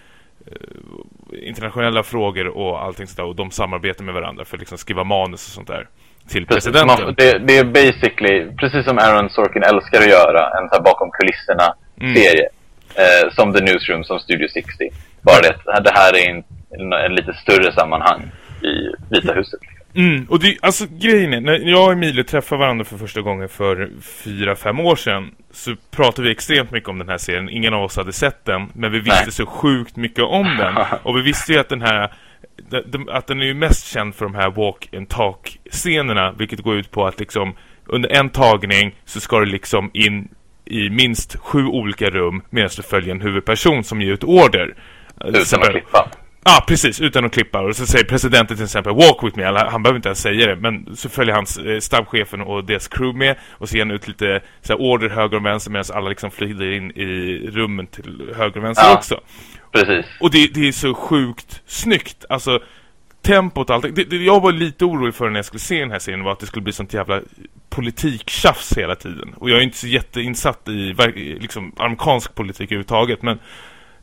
internationella frågor och allting sådär. Och de samarbetar med varandra för att liksom skriva manus och sånt där. Till Precis, presidenten. man, det, det är basically, precis som Aaron Sorkin älskar att göra, en så här bakom Mm. kulisserna-serie. Eh, som The Newsroom, som Studio 60. Bara det, det här är en, en, en lite större sammanhang i Vita huset. Mm, och det, alltså grejen är, när jag och Emilio träffade varandra för första gången för fyra, fem år sedan så pratade vi extremt mycket om den här serien. Ingen av oss hade sett den, men vi visste Nej. så sjukt mycket om den. Och vi visste ju att den här att den är ju mest känd för de här walk and talk scenerna, vilket går ut på att liksom under en tagning så ska du liksom in i minst sju olika rum medan du följer en huvudperson som ger ut order. Utan att klippa. Ja, precis. Utan att klippa. Och så säger presidenten till exempel Walk with me. Eller, han behöver inte ens säga det. Men så följer hans eh, stabschefen och deras crew med. Och så ger han ut lite så här, order höger och vänster. Medan alla liksom flyger in i rummen till höger och vänster Ja. också. Precis. Och det, det är så sjukt snyggt. Alltså tempot och allting. Det, det, jag var lite orolig för när jag skulle se den här serien var att det skulle bli sånt jävla politiktjafs hela tiden. Och jag är inte så jätteinsatt i liksom, amerikansk politik överhuvudtaget. Men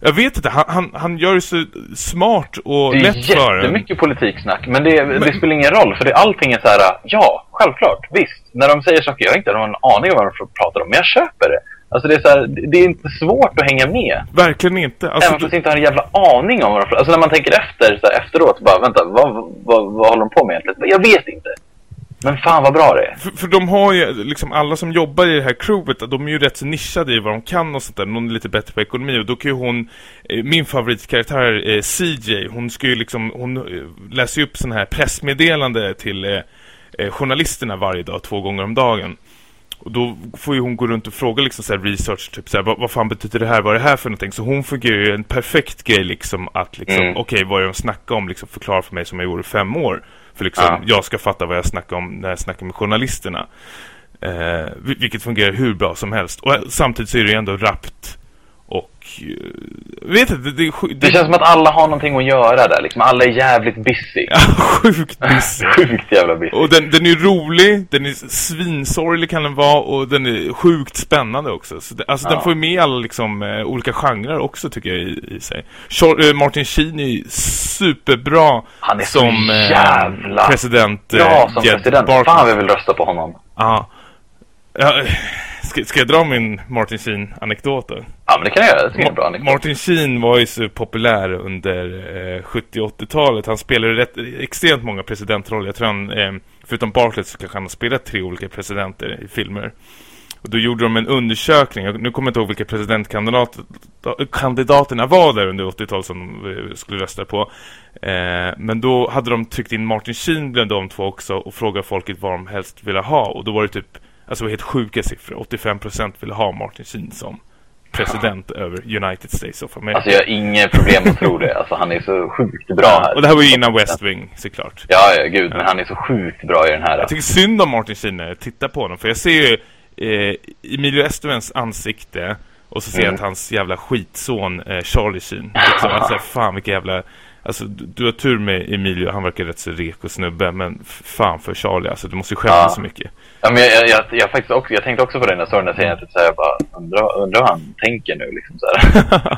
jag vet inte, han, han, han gör det så smart och Det är lätt för en. jättemycket politiksnack, men det, det spelar ingen roll, för det, allting är så här, ja, självklart, visst. När de säger saker, jag har inte någon aning om vad de pratar om, men jag köper det. Alltså det är så här, det det är inte svårt att hänga med. Verkligen inte. Alltså, Även fast jag inte har en jävla aning om vad de pratar Alltså när man tänker efter, så här, efteråt, bara vänta, vad, vad, vad håller de på med egentligen? Jag vet inte. Men fan vad bra det är. för, för de har ju, liksom alla som jobbar i det här crewet, de är ju rätt så nischade i vad de kan och sånt där. Någon är lite bättre på ekonomi och då kan ju hon, eh, min favoritkaraktär eh, CJ, hon ska ju liksom, hon eh, läser ju upp sån här pressmeddelande till journalisterna varje dag, två gånger om dagen. Och då får ju hon gå runt och fråga liksom så här research, typ så här, vad, vad fan betyder det här, vad är det här för någonting? Så hon fungerar ju en perfekt grej liksom att liksom, Mm. okej vad är det de snackar om, liksom förklara för mig som jag gjorde fem år. För liksom, Ja. jag ska fatta vad jag snackar om när jag snackar med journalisterna. Eh, vil- vilket fungerar hur bra som helst. Och eh, samtidigt så är det ändå rappt. Eh, vet inte, det, det Det känns som att alla har någonting att göra där. Liksom, alla är jävligt busy. Ja, sjukt busy. Sjukt jävla busy. Och den, den är rolig, den är svinsorglig kan den vara och den är sjukt spännande också. Så det, alltså Ja. den får ju med alla liksom eh, olika genrer också tycker jag i, i sig. Eh, Martin Sheen är superbra Han är som jävla president. Bra som Jed president. Barton. Fan, vi vill rösta på honom. Ja. Ja, ska, ska jag dra min Martin Sheen-anekdot? Ja, men det kan jag göra. Det är en bra anekdot. Martin Sheen var ju så populär under eh, 70-80-talet. Han spelade rätt, extremt många presidentroller. Jag tror han, eh, förutom Bartlett så kanske han har spelat tre olika presidenter i filmer. Och då gjorde de en undersökning. Nu kommer jag inte ihåg vilka presidentkandidaterna var där under 80-talet som de eh, skulle rösta på. Eh, men då hade de tryckt in Martin Sheen bland de två också och frågat folket vad de helst ville ha. Och då var det typ, alltså helt sjuka siffror. 85% ville ha Martin Sheen som president över United States of America. Alltså, jag har inga problem att tro det. Alltså, han är så sjukt bra här. och det här var ju innan West Wing såklart. Ja, ja, gud. Men han är så sjukt bra i den här. Jag tycker synd om Martin Sheen när jag tittar på honom. För jag ser ju eh, Emilio Estovens ansikte och så ser jag Mm. att hans jävla skitson eh, Charlie Sheen. Liksom, alltså, fan vilka jävla... Alltså du, har tur med Emilio, han verkar rätt så rek och snubbe. Men fan för Charlie, alltså du måste skämmas Ja. så mycket. Ja, men jag, jag, jag, jag, faktiskt också, jag tänkte också på det när jag såg den där serien. Typ, så här, jag bara, undrar, undrar vad han tänker nu. Liksom, så här.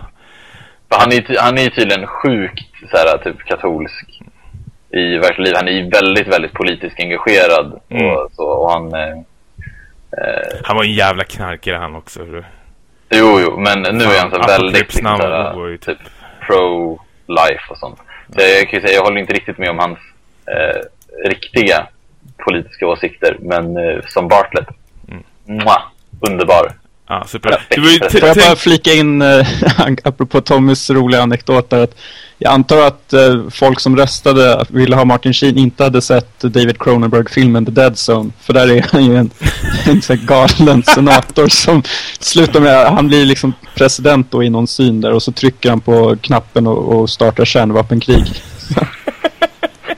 För han är, han är tydligen sjukt så här, typ katolsk i verkliga livet. Han är väldigt, väldigt politiskt engagerad. Mm. Och, så, och han... Eh, eh, Han var en jävla knarkare han också. jo, jo, men nu är han så Fan, väldigt liksom, så här, ju typ pro-life och sånt. Så jag, jag kan ju säga, jag håller inte riktigt med om hans eh, riktiga politiska åsikter. Men eh, som Bartlett, Mm. mwah, underbar. Ja, super. Får Får jag bara flika in, eh, apropå Tommys roliga anekdot där, att jag antar att eh, folk som röstade att ville ha Martin Sheen inte hade sett David Cronenberg-filmen The Dead Zone. För där är han ju en, en så galen senator som slutar med, han blir liksom president då i någon syn där och så trycker han på knappen och, och startar kärnvapenkrig.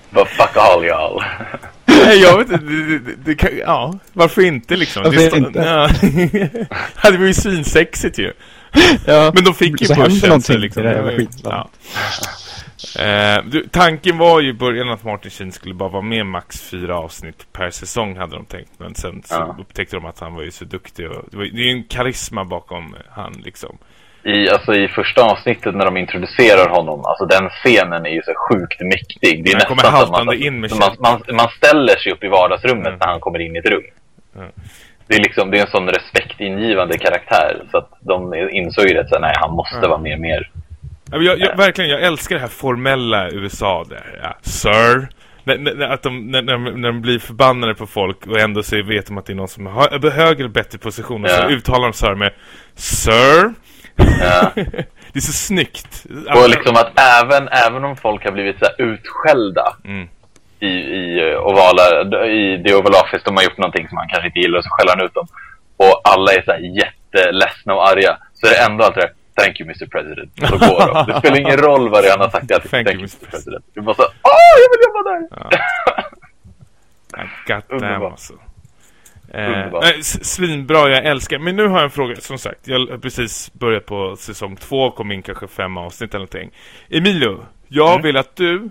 But fuck all y'all. Nej, jag vet inte. Det, det, det kan, ja, varför inte liksom? Varför det inte? Ja. det var ju svinsexigt ju. Ja, Men de fick ju så pushen. någonting liksom. det var ja. Eh, du, tanken var ju i början att Martin Sheen skulle bara vara med max fyra avsnitt per säsong hade de tänkt. Men sen så Ja. upptäckte de att han var ju så duktig. Och, det, var, det är ju en karisma bakom han liksom. I, alltså, I första avsnittet när de introducerar honom, alltså den scenen är ju så sjukt mäktig. Det är Han kommer nästan att in med man, man, man ställer sig upp i vardagsrummet Mm. när han kommer in i ett rum. Mm. Det är liksom, det är en sån respektingivande karaktär. Så att de insåg ju det, så här, nej han måste Mm. vara med mer. Jag, jag, verkligen, jag älskar det här formella USA där. Ja, sir. Att de, när, när, när de blir förbannade på folk och ändå så vet de att det är någon som har högre och bättre position och så uttalar de sir med Sir. Ja. det är så snyggt. Och liksom att även, även om folk har blivit så utskällda Mm. i, i, eh, ovala, i The Oval Office, de har gjort någonting som han kanske inte gillar och så skäller han ut dem. Och alla är så här jätteledsna och arga. Så är det ändå alltid det Thank you Mr President. Så går de. Det spelar ingen roll vad det är han har sagt. Alltid, Thank Thank, you, Mr. President. Du bara så Åh, jag vill jobba där! Ja. God damn alltså. Eh, nej, svinbra, jag älskar. Men nu har jag en fråga, som sagt. Jag har precis börjat på säsong två, kom in kanske fem avsnitt eller någonting. Emilio, jag Mm. vill att du...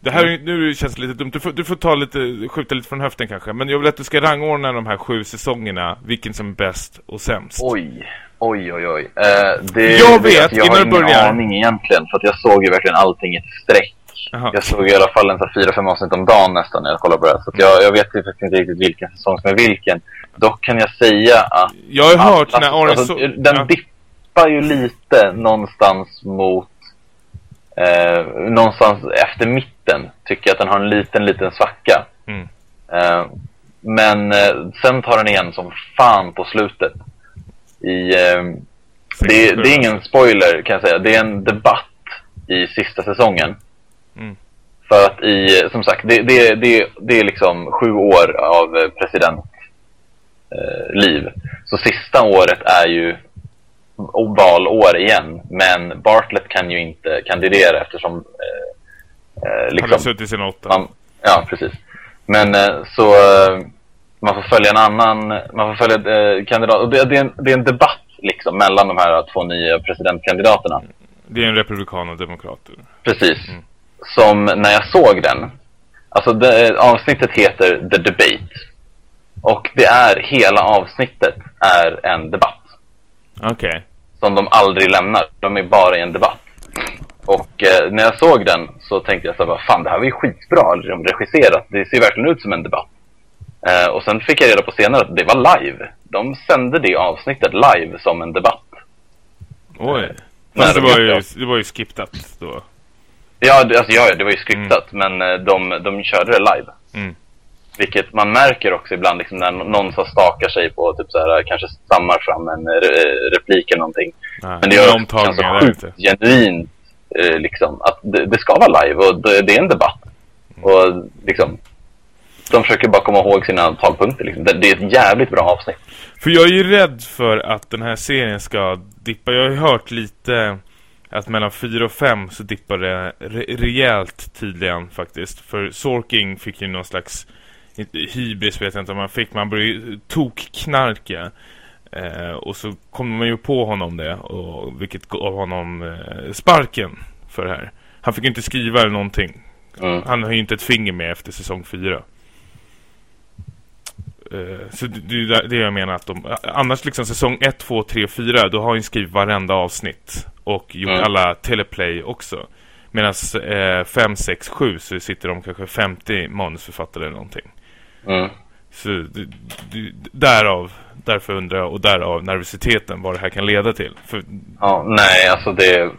Det här är, nu känns det lite dumt. Du får, du får ta lite, skjuta lite från höften kanske. Men jag vill att du ska rangordna de här sju säsongerna. Vilken som är bäst och sämst. Oj, oj, oj, oj. Eh, det, Jag det- vet, jag innan har du ingen börjar. aning egentligen. För att jag såg ju verkligen allting i ett streck. Jaha. Jag såg i alla fall en fyra, fem avsnitt om dagen nästan när jag kollade på det. Så jag, jag vet faktiskt inte riktigt vilken säsong som är vilken. Dock kan jag säga att... Jag har hört att- när alltså, så... Den ja. dippar ju lite någonstans mot... Eh, någonstans efter mitten tycker jag att den har en liten, liten svacka. Mm. Eh, men eh, sen tar den igen som fan på slutet. I, eh, det, det är ingen spoiler kan jag säga. Det är en debatt i sista säsongen. Mm. För att i, som sagt, det, det, det, det är liksom sju år av eh, president eh, liv. Så sista året är ju valår igen, men Bartlett kan ju inte kandidera eftersom eh, eh, liksom, Han har suttit sin åtta. Man, ja, precis. Men eh, så eh, man får följa en annan, man får följa eh, kandidat. Det, det, är en, det är en debatt liksom mellan de här två nya presidentkandidaterna. Det är en republikan och demokrater. Precis. Mm. Som när jag såg den, alltså det, avsnittet heter The Debate. Och det är, hela avsnittet är en debatt. Okej. Okay. Som de aldrig lämnar. De är bara i en debatt. Och eh, när jag såg den så tänkte jag så här, fan det här var ju skitbra regisserat. Det ser verkligen ut som en debatt. Eh, och sen fick jag reda på senare att det var live. De sände det avsnittet live som en debatt. Oj. Eh, men det var, ju, det var ju skriptat då. Ja, alltså, ja, det var ju skriptat. Mm. Men eh, de, de körde det live. Mm. Vilket man märker också ibland liksom, när någon så stakar sig på typ så här, kanske stammar fram en re replik eller någonting. Nej, men det gör också ganska sjukt genuint eh, liksom, att det, det, ska vara live och det, det är en debatt. Mm. Och liksom, de försöker bara komma ihåg sina talpunkter. Liksom. Det, det, är ett jävligt bra avsnitt. För jag är ju rädd för att den här serien ska dippa. Jag har ju hört lite att mellan 4 och 5 så dippar det re rejält tydligen faktiskt. För Sorking fick ju någon slags hybris vet jag inte om man fick. Man började tokknarka. Eh, och så kommer man ju på honom det. Och, vilket gav honom eh, sparken för det här. Han fick inte skriva eller någonting. Mm. Han har ju inte ett finger med efter säsong 4. Eh, så det är det jag menar att de, annars liksom säsong 1, 2, 3, 4 då har han skrivit varenda avsnitt och gjort mm. alla teleplay också. Medan 5, 6, 7 så sitter de kanske 50 manusförfattare eller någonting. Mm. Så det, det, därav, därför undrar jag och därav nervositeten vad det här kan leda till. För... Ja, nej alltså det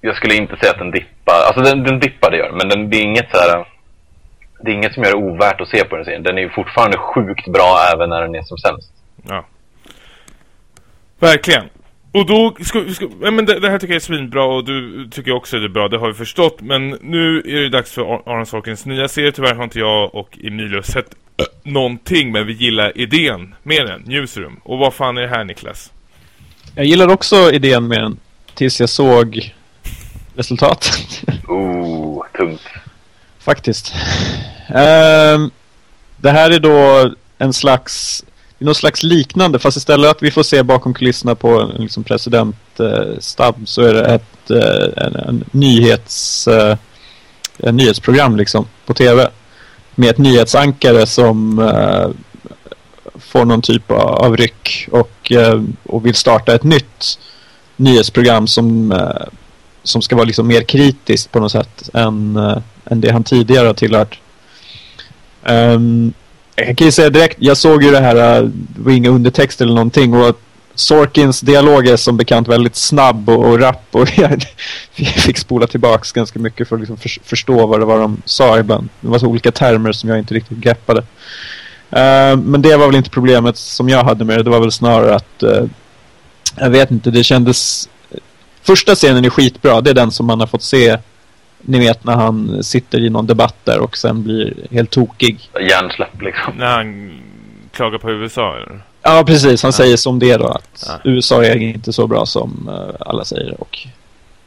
jag skulle inte säga att den dippar. Alltså den, den dippar det gör, men den, det är inget så här det är inget som gör det ovärt att se på den serien. Den är ju fortfarande sjukt bra även när den är som sämst. Ja. Verkligen. Och då ska, ska ja, men det, det, här tycker jag är svinbra och du tycker också det är bra, det har vi förstått. Men nu är det dags för Aron Sorkins nya serie. Tyvärr har inte jag och Emilio sett äh, någonting, men vi gillar idén med den, Newsroom. Och vad fan är det här, Niklas? Jag gillar också idén med den, tills jag såg resultatet. oh, tungt. Faktiskt. Uh, det här är då en slags något slags liknande fast istället att vi får se bakom kulisserna på en liksom presidentstab eh, så är det ett eh, en, en, nyhets eh, en nyhetsprogram liksom på tv med ett nyhetsankare som eh, får någon typ av ryck och, eh, och vill starta ett nytt nyhetsprogram som eh, som ska vara liksom mer kritiskt på något sätt än, eh, än det han tidigare har tillhört. Um, jag kan ju säga direkt, jag såg ju det här, äh, det var inga undertexter eller någonting och Sorkins dialog är som bekant väldigt snabb och, och rapp och jag fick spola tillbaks ganska mycket för att liksom för, förstå vad det var de sa ibland. Det var så olika termer som jag inte riktigt greppade. Uh, men det var väl inte problemet som jag hade med det. Det var väl snarare att uh, jag vet inte, det kändes Första scenen är skitbra. Det är den som man har fått se. Ni vet när han sitter i någon debatt där och sen blir helt tokig. Hjärnsläpp liksom. När han klagar på USA eller? Ja, precis. Han ja. säger som det då. Att ja. USA är inte så bra som uh, alla säger. Och,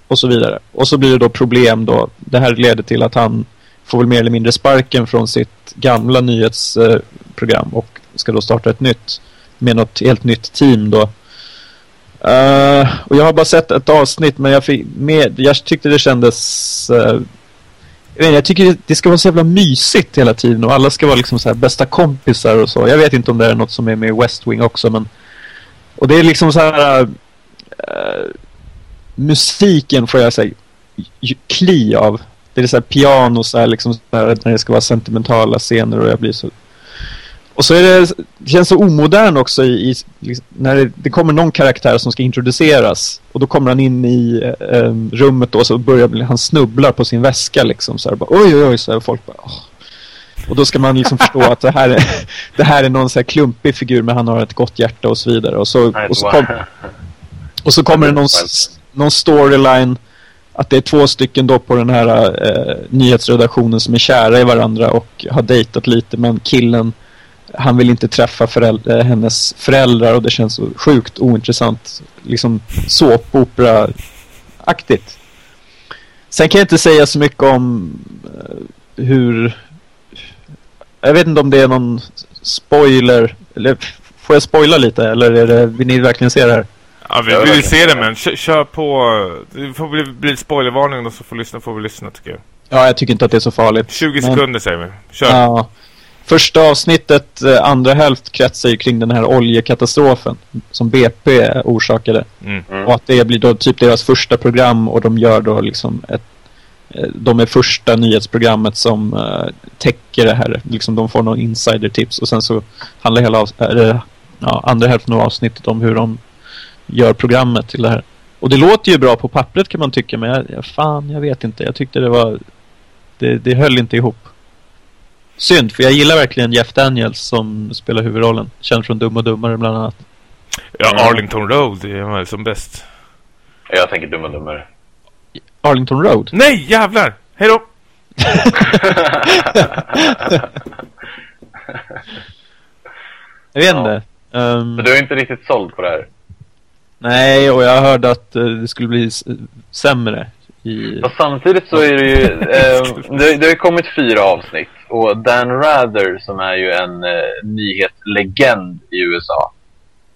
och så vidare. Och så blir det då problem då. Det här leder till att han får väl mer eller mindre sparken från sitt gamla nyhetsprogram. Och ska då starta ett nytt. Med något helt nytt team då. Uh, och jag har bara sett ett avsnitt men jag, fick med, jag tyckte det kändes... Uh, jag, vet, jag tycker det ska vara så jävla mysigt hela tiden och alla ska vara liksom så här bästa kompisar och så. Jag vet inte om det är något som är med West Wing också men... Och det är liksom så här... Uh, musiken får jag säga kli av. Det är så här piano så här liksom så här, när det ska vara sentimentala scener och jag blir så och så är det, det känns så omodern också i, i liksom, när det, det, kommer någon karaktär som ska introduceras och då kommer han in i eh, rummet och så börjar han snubblar på sin väska liksom så här bara, oj oj oj så här, folk bara åh. Och då ska man liksom förstå att det här är, det här är någon så här klumpig figur men han har ett gott hjärta och så vidare och så, och så, kom, och så kommer det någon, någon storyline att det är två stycken då på den här eh, nyhetsredaktionen som är kära i varandra och har dejtat lite men killen han vill inte träffa föräldrar, hennes föräldrar och det känns så sjukt ointressant. Liksom såpopera-aktigt. Sen kan jag inte säga så mycket om uh, hur... Jag vet inte om det är någon spoiler. Eller får jag spoila lite? Eller är det, vill ni verkligen se det här? Ja, vi, vi vill se det men kör, kör på. Det får bli, bli spoilervarning och så får, lyssna, får vi lyssna tycker jag. Ja, jag tycker inte att det är så farligt. 20 sekunder men, säger vi. Kör. Ja. Första avsnittet, eh, andra hälft kretsar ju kring den här oljekatastrofen som BP orsakade. Mm. mm. Och att det blir då typ deras första program och de gör då liksom ett eh, de är första nyhetsprogrammet som uh, täcker det här. Liksom de får någon insider-tips och sen så handlar hela äh, ja, andra hälften av avsnittet om hur de gör programmet till det här. Och det låter ju bra på pappret kan man tycka, men jag, fan, jag vet inte. Jag tyckte det var... Det, det höll inte ihop. Synd, för jag gillar verkligen Jeff Daniels som spelar huvudrollen. Känd från Dum och Dummare bland annat. Ja, Arlington Road är som bäst. Jag tänker Dum och Dummare. Arlington Road? Nej, jävlar! Hej då! jag vet inte. Um... Så du är inte riktigt såld på det här? Nej, och jag hörde att uh, det skulle bli sämre. I... Fast samtidigt så är det ju... Uh, det, det har kommit fyra avsnitt. Och Dan Rather som är ju en uh, nyhetslegend i USA.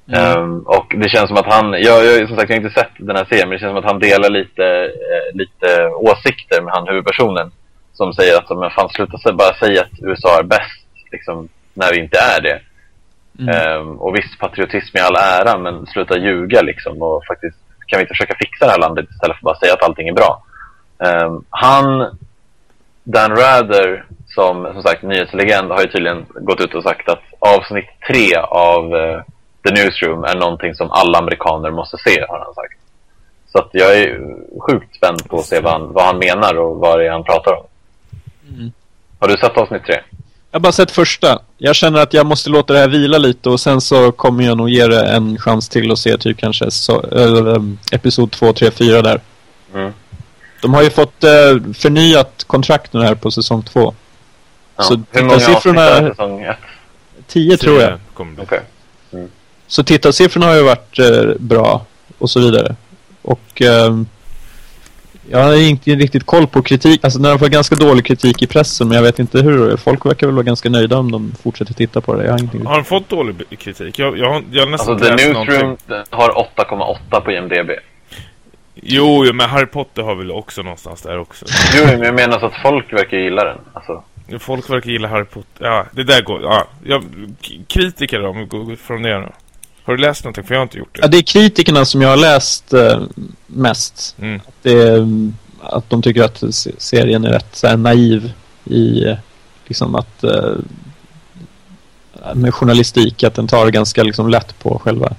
Mm. Um, och det känns som att han, jag, jag, som sagt jag har inte sett den här serien, men det känns som att han delar lite, eh, lite åsikter med han huvudpersonen. Som säger att, men fan sluta bara säga att USA är bäst, liksom, när vi inte är det. Mm. Um, och visst, patriotism i all ära, men sluta ljuga liksom. Och faktiskt, kan vi inte försöka fixa det här landet istället för att bara säga att allting är bra? Um, han, Dan Rather, som som sagt nyhetslegend, har ju tydligen gått ut och sagt att avsnitt tre av uh, The Newsroom är någonting som alla amerikaner måste se, har han sagt. Så att jag är sjukt spänd på att se vad han, vad han menar och vad det är han pratar om. Mm. Har du sett avsnitt tre? Jag har bara sett första. Jag känner att jag måste låta det här vila lite och sen så kommer jag nog ge det en chans till att se typ kanske så, äh, episod 2, 3, 4 där. Mm. De har ju fått äh, förnyat kontrakt nu här på säsong 2. Ja. Så Hur många avsnitt är säsong 1? 10 tror jag. Okay. Mm. Så tittarsiffrorna har ju varit äh, bra och så vidare. Och ehm, jag har inte riktigt koll på kritik. Alltså när de får ganska dålig kritik i pressen. Men jag vet inte hur. Folk verkar väl vara ganska nöjda om de fortsätter titta på det. Jag har, har de fått dålig kritik? Jag, jag, jag har nästan Alltså The Newsroom har 8,8 på IMDB. Jo, men Harry Potter har väl också någonstans där också. Jo, men jag menar så att folk verkar gilla den. Alltså. Folk verkar gilla Harry Potter. Ja, det där går. Ja, jag, kritiker om vi går från det. Har du läst någonting? För jag har inte gjort det. Ja, det är kritikerna som jag har läst eh, mest. Mm. Att, det, att de tycker att serien är rätt så här, naiv i liksom att eh, med journalistik att den tar ganska liksom lätt på själva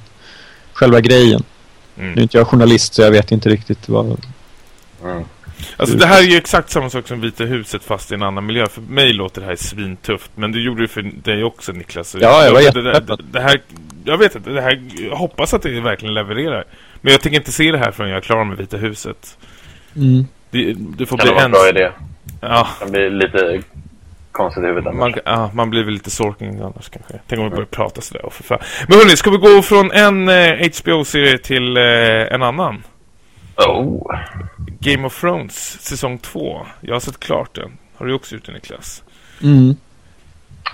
själva grejen. Mm. Nu är inte jag journalist så jag vet inte riktigt vad... Mm. Alltså det här är ju exakt samma sak som Vita huset fast i en annan miljö. För mig låter det här svintufft. Men du gjorde det för dig också Niklas. Ja, jag var jättepeppad. Det, det, här, jag vet inte, det här, jag hoppas att det verkligen levererar. Men jag tänker inte se det här förrän jag är klar med Vita huset. Mm. Det, det får kan bli en... bra idé. Ja. Det kan bli lite konstigt i huvudet man, ja, man blir väl lite sorking annars kanske. Tänk om vi börjar prata sådär. för fan. Men hörni, ska vi gå från en eh, HBO-serie till eh, en annan? Oh. Game of Thrones, säsong 2. Jag har sett klart den. Har du också gjort den, Niklas? Mm.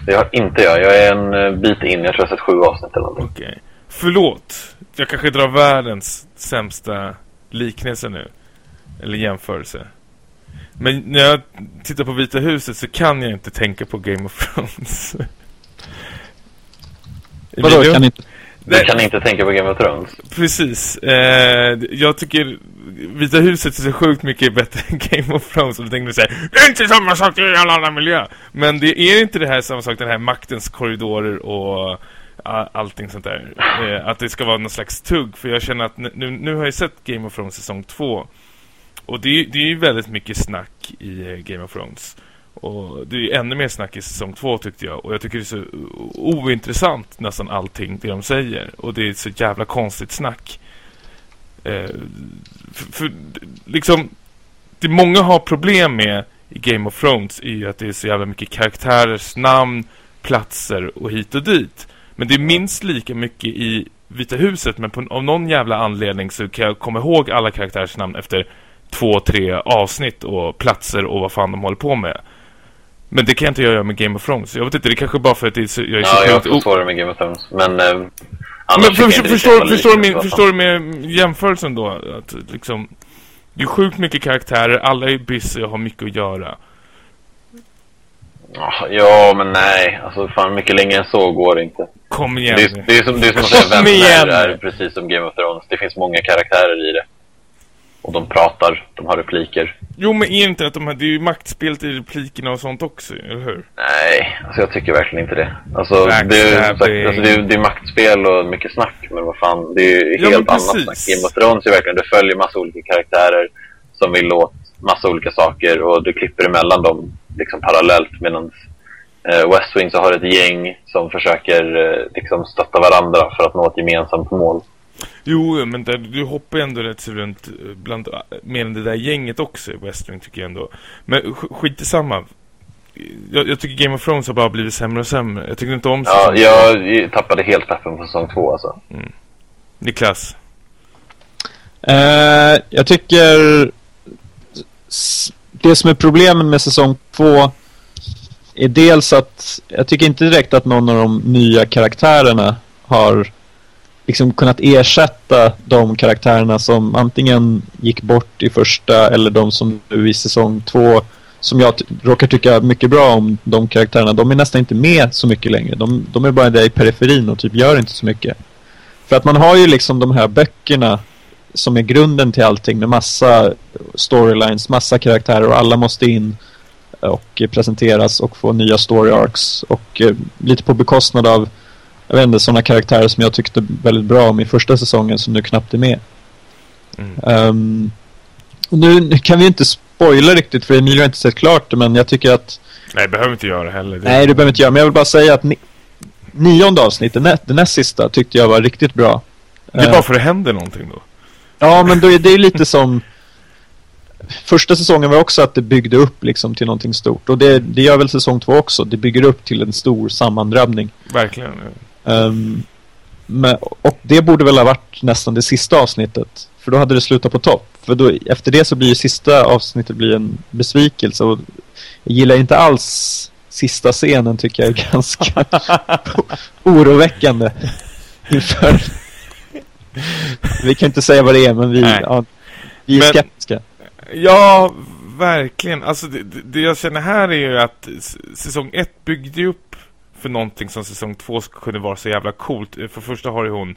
Det har inte jag. Jag är en eh, bit in. Jag tror jag har sett sju avsnitt eller någonting. Okej. Okay. Förlåt. Jag kanske drar världens sämsta liknelse nu. Eller jämförelse. Men när jag tittar på Vita huset så kan jag inte tänka på Game of Thrones. Vadå kan inte? Du kan inte tänka på Game of Thrones. Precis. Eh, jag tycker Vita huset är så sjukt mycket bättre än Game of Thrones. Och då tänker du säga, det är inte samma sak i alla andra miljö. Men det är inte det här samma sak, den här maktens korridorer och allting sånt där. Eh, att det ska vara någon slags tugg. För jag känner att nu, nu har jag sett Game of Thrones säsong 2. Och det, det är ju väldigt mycket snack i eh, Game of Thrones. Och det är ännu mer snack i säsong två tyckte jag. Och jag tycker det är så ointressant nästan allting det de säger. Och det är så jävla konstigt snack. Eh, för, för, liksom, det många har problem med i Game of Thrones är ju att det är så jävla mycket karaktärers namn, platser och hit och dit. Men det är minst lika mycket i Vita huset men på, av någon jävla anledning så kan jag komma ihåg alla karaktärers namn efter två, tre avsnitt och platser och vad fan de håller på med. Men det kan jag inte göra med Game of Thrones. Jag vet inte, det är kanske bara för att det är så, jag är så Ja, jag förstår det med Game of Thrones. Men, eh, men för, för, förstår, förstår, min, förstår du med jämförelsen då? Att liksom, det är sjukt mycket karaktärer, alla är busy och har mycket att göra. Ah, Ja, men nej. Alltså fan, mycket längre än så går det inte. Kom igen Det är, det är som, det är som att säga nu. är precis som Game of Thrones. Det finns många karaktärer i det. Och de pratar, de har repliker. Jo, men är inte att de här, det är ju maktspel i replikerna och sånt också, eller hur? Nej, alltså jag tycker verkligen inte det. Alltså, det, är, sagt, alltså det, är, det är maktspel och mycket snack, men vad fan, det är ju Ja, helt annat snack. Game of Thrones är verkligen, det följer massa olika karaktärer som vill åt massa olika saker och du klipper emellan dem liksom parallellt medan eh, West Wing så har ett gäng som försöker eh, liksom stötta varandra för att nå ett gemensamt mål. Jo, men där, du hoppar ju ändå rätt så runt eh, bland, mer än det där gänget också i Western tycker jag ändå. Men sk- skit i samma. Jag, jag tycker Game of Thrones har bara blivit sämre och sämre. Jag tycker inte om Ja, jag tappade helt peppen på säsong två alltså. Niklas. Eh, jag tycker det som är problemen med säsong två är dels att jag tycker inte direkt att någon av de nya karaktärerna har liksom kunnat ersätta de karaktärerna som antingen gick bort i första eller de som nu i säsong två som jag råkar tycka mycket bra om de karaktärerna. De är nästan inte med så mycket längre. De, de är bara där i periferin och typ gör inte så mycket. För att man har ju liksom de här böckerna som är grunden till allting med massa storylines, massa karaktärer och alla måste in och presenteras och få nya story arcs och eh, lite på bekostnad av jag vet inte, sådana karaktärer som jag tyckte väldigt bra om i första säsongen som nu knappt är med. Mm. Ehm, och nu, nu kan vi inte spoila riktigt för Emilio har inte sett klart det men jag tycker att Nej, behöver inte göra heller. Det, Nej, det behöver inte göra. Men jag vill bara säga att ni, nionde avsnittet, nä, det näst sista, tyckte jag var riktigt bra. det är Eh, bara för att det händer någonting då. Ja, men då är det är lite som... Första säsongen var också att det byggde upp liksom till någonting stort. Och det, det gör väl säsong två också. Det bygger upp till en stor sammandrabbning. Verkligen. Ehm, men, och det borde väl ha varit nästan det sista avsnittet. För då hade det slutat på topp. För då, efter det så blir ju sista avsnittet blir en besvikelse. Och jag gillar inte alls sista scenen tycker jag är ganska oroväckande. Inför... vi kan inte säga vad det är men vi, ja, vi är Men- skeptiska. Ja, verkligen. Alltså det, det- jag känner här är ju att säsong ett byggde upp för någonting som säsong två skulle kunna vara så jävla coolt. För första har ju hon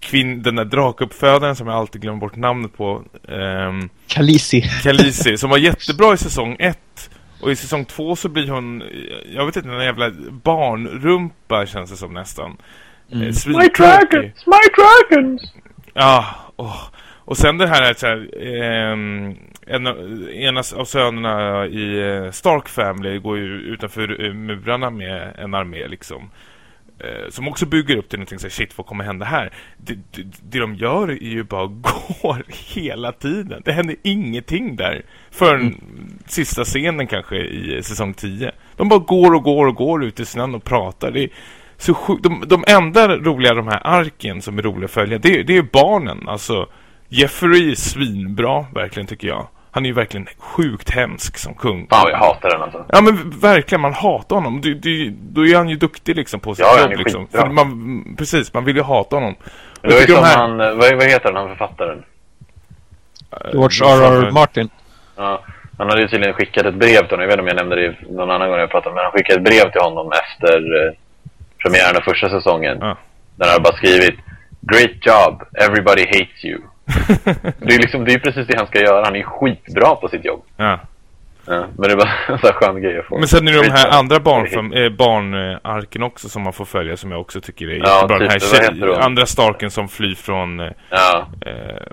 kvinn, den där drakuppfödaren som jag alltid glömmer bort namnet på. ehm, Kalisi. Khaleesi, som var jättebra i säsong ett. Och i säsong två så blir hon, jag vet inte, en jävla barnrumpa känns det som nästan. Mm. Eh, svintråkig. my dragons! Ja, åh. Och sen det här så här, ehm, en, ena av sönerna i eh, Stark Family går ju utanför eh, murarna med en armé liksom. Eh, som också bygger upp till någonting så här, shit vad kommer hända här? Det, det, det de gör är ju bara går hela tiden. Det händer ingenting där förrän sista scenen kanske i eh, säsong 10. De bara går och går och går ut i snön och pratar. Det är så. De, de enda roliga de här arken som är roliga att följa, det, är- det är barnen. Alltså, Jeffrey är svinbra, verkligen tycker jag. Han är ju verkligen sjukt hemsk som kung. Fan jag hatar den alltså. Ja men verkligen, man hatar honom. Du, du, då är han ju duktig liksom på sitt Ja, jobb liksom. För man, precis, man vill ju hata honom. Det var ju som här- han, eh, vad, vad heter han, han författaren? George R.R. Martin. Ja, han hade ju tydligen skickat ett brev till honom. Jag vet inte om jag nämnde det någon annan gång jag pratade men han skickade ett brev till honom efter eh, premiären av första säsongen. Ja. Där han hade bara skrivit Great job, everybody hates you. det är liksom, det är precis det han ska göra. Han är skitbra på sitt jobb. Ja. Ja, men det är bara en sån här skön grej att få. Men sen är det de här andra barn, äh, barnarken också som man får följa som jag också tycker är Ja, jättebra. Den här typ, andra Starken som flyr från eh, Ja, eh.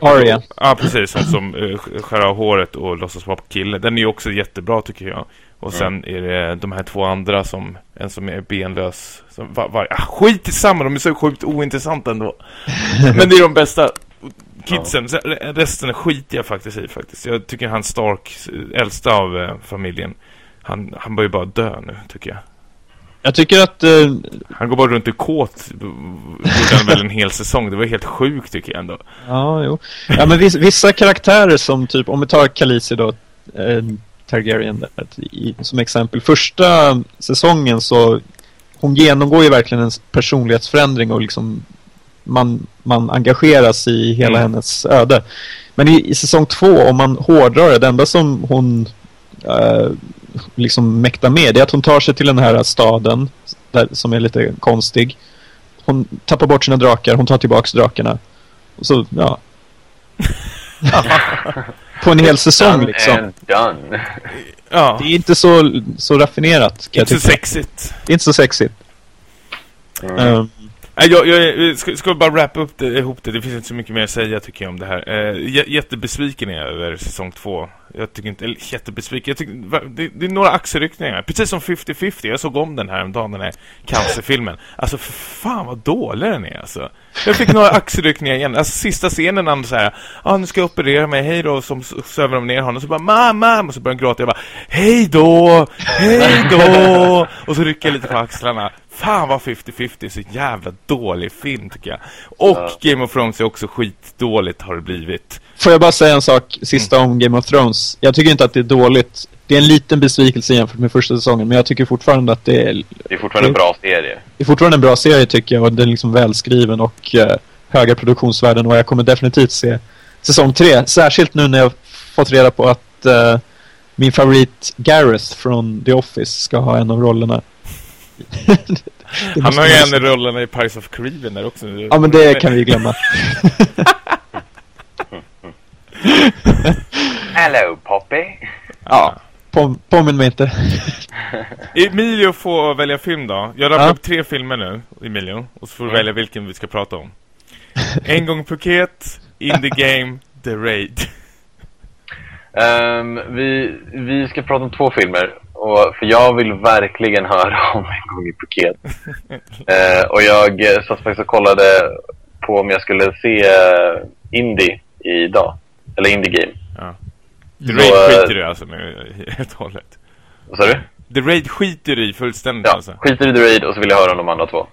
Arya. Ja, precis. Hon som eh, skär av håret och låtsas vara kille. Den är ju också jättebra tycker jag. Och sen är det de här två andra som, en som är benlös. Som, var, var, ah, skit i samma, de är så sjukt ointressanta ändå. Men det är de bästa kidsen. Sen, Resten skiter jag faktiskt i faktiskt. Jag tycker han Stark, äldsta av eh, familjen, han, han bör ju bara dö nu tycker jag. Jag tycker att... eh, Han går bara runt i kåt gjorde han väl en hel säsong. Det var helt sjukt tycker jag ändå. Ja, jo. Ja, men vissa, vissa karaktärer som typ, om vi tar Khaleesi då, eh, Targaryen där, i, som exempel. Första säsongen så, hon genomgår ju verkligen en personlighetsförändring och liksom man, man engageras i hela Mm. hennes öde. Men i, i säsong två, om man hårdrar det, det enda som hon eh, liksom mäktar med det är att hon tar sig till den här staden där, som är lite konstig. Hon tappar bort sina drakar, hon tar tillbaks drakarna. Och så, ja. På en hel säsong Done liksom. and done. Ja, Det är inte så, så raffinerat. inte så sexigt. Det är inte så sexigt. Mm. Ehm, jag, jag ska, ska vi bara wrappa upp det, ihop det. Det finns inte så mycket mer att säga tycker jag om det här. Eh, jättebesviken är jag över säsong två. Jag tycker inte, eller jättebesviken. Jag tycker, det, det är några axelryckningar. Precis som 50-50. Jag såg om den här om dagen, den här cancerfilmen. Alltså, för fan vad dålig den är alltså. Jag fick några axelryckningar igen. Alltså sista scenen när han så här, ja ah, nu ska jag operera mig, hej då, som så söver de ner honom. Så bara, mamma, och så börjar han gråta. Jag bara, hej då, hej då. Och så rycker jag lite på axlarna. Fan vad 50-50 är så jävla dålig film tycker jag. Och Ja. Game of Thrones är också skitdåligt har det blivit. får jag bara säga en sak sista om Game of Thrones. Jag tycker inte att det är dåligt. Det är en liten besvikelse jämfört med första säsongen. Men jag tycker fortfarande att det är, Det är fortfarande en bra serie. det är fortfarande en bra serie tycker jag. Och den är liksom välskriven och eh, höga produktionsvärden. Och jag kommer definitivt se säsong tre. Särskilt nu när jag fått reda på att eh, min favorit Gareth från The Office ska ha en av rollerna. Han har ju en i rollerna i Pirates of Caribbean där också. Ja men det kan vi glömma. Hello Poppy! ja. Pom påminn mig inte. Emilio får välja film då. Jag rabblar Ja. upp tre filmer nu, Emilio. Och så får du välja vilken vi ska prata om. En gång Phuket, In the Game, The Raid. Ehm, vi, vi ska prata om två filmer. Och, för jag vill verkligen höra om En gång i Phuket. Eh, och jag eh, satt faktiskt och kollade på om jag skulle se uh, Indie idag. Eller Indie Game. Ja. The Så, Raid eh, skiter du alltså nu helt och hållet. Vad sa du? The Raid skiter i fullständigt Ja, alltså. skiter i The Raid och så vill jag höra om de andra två.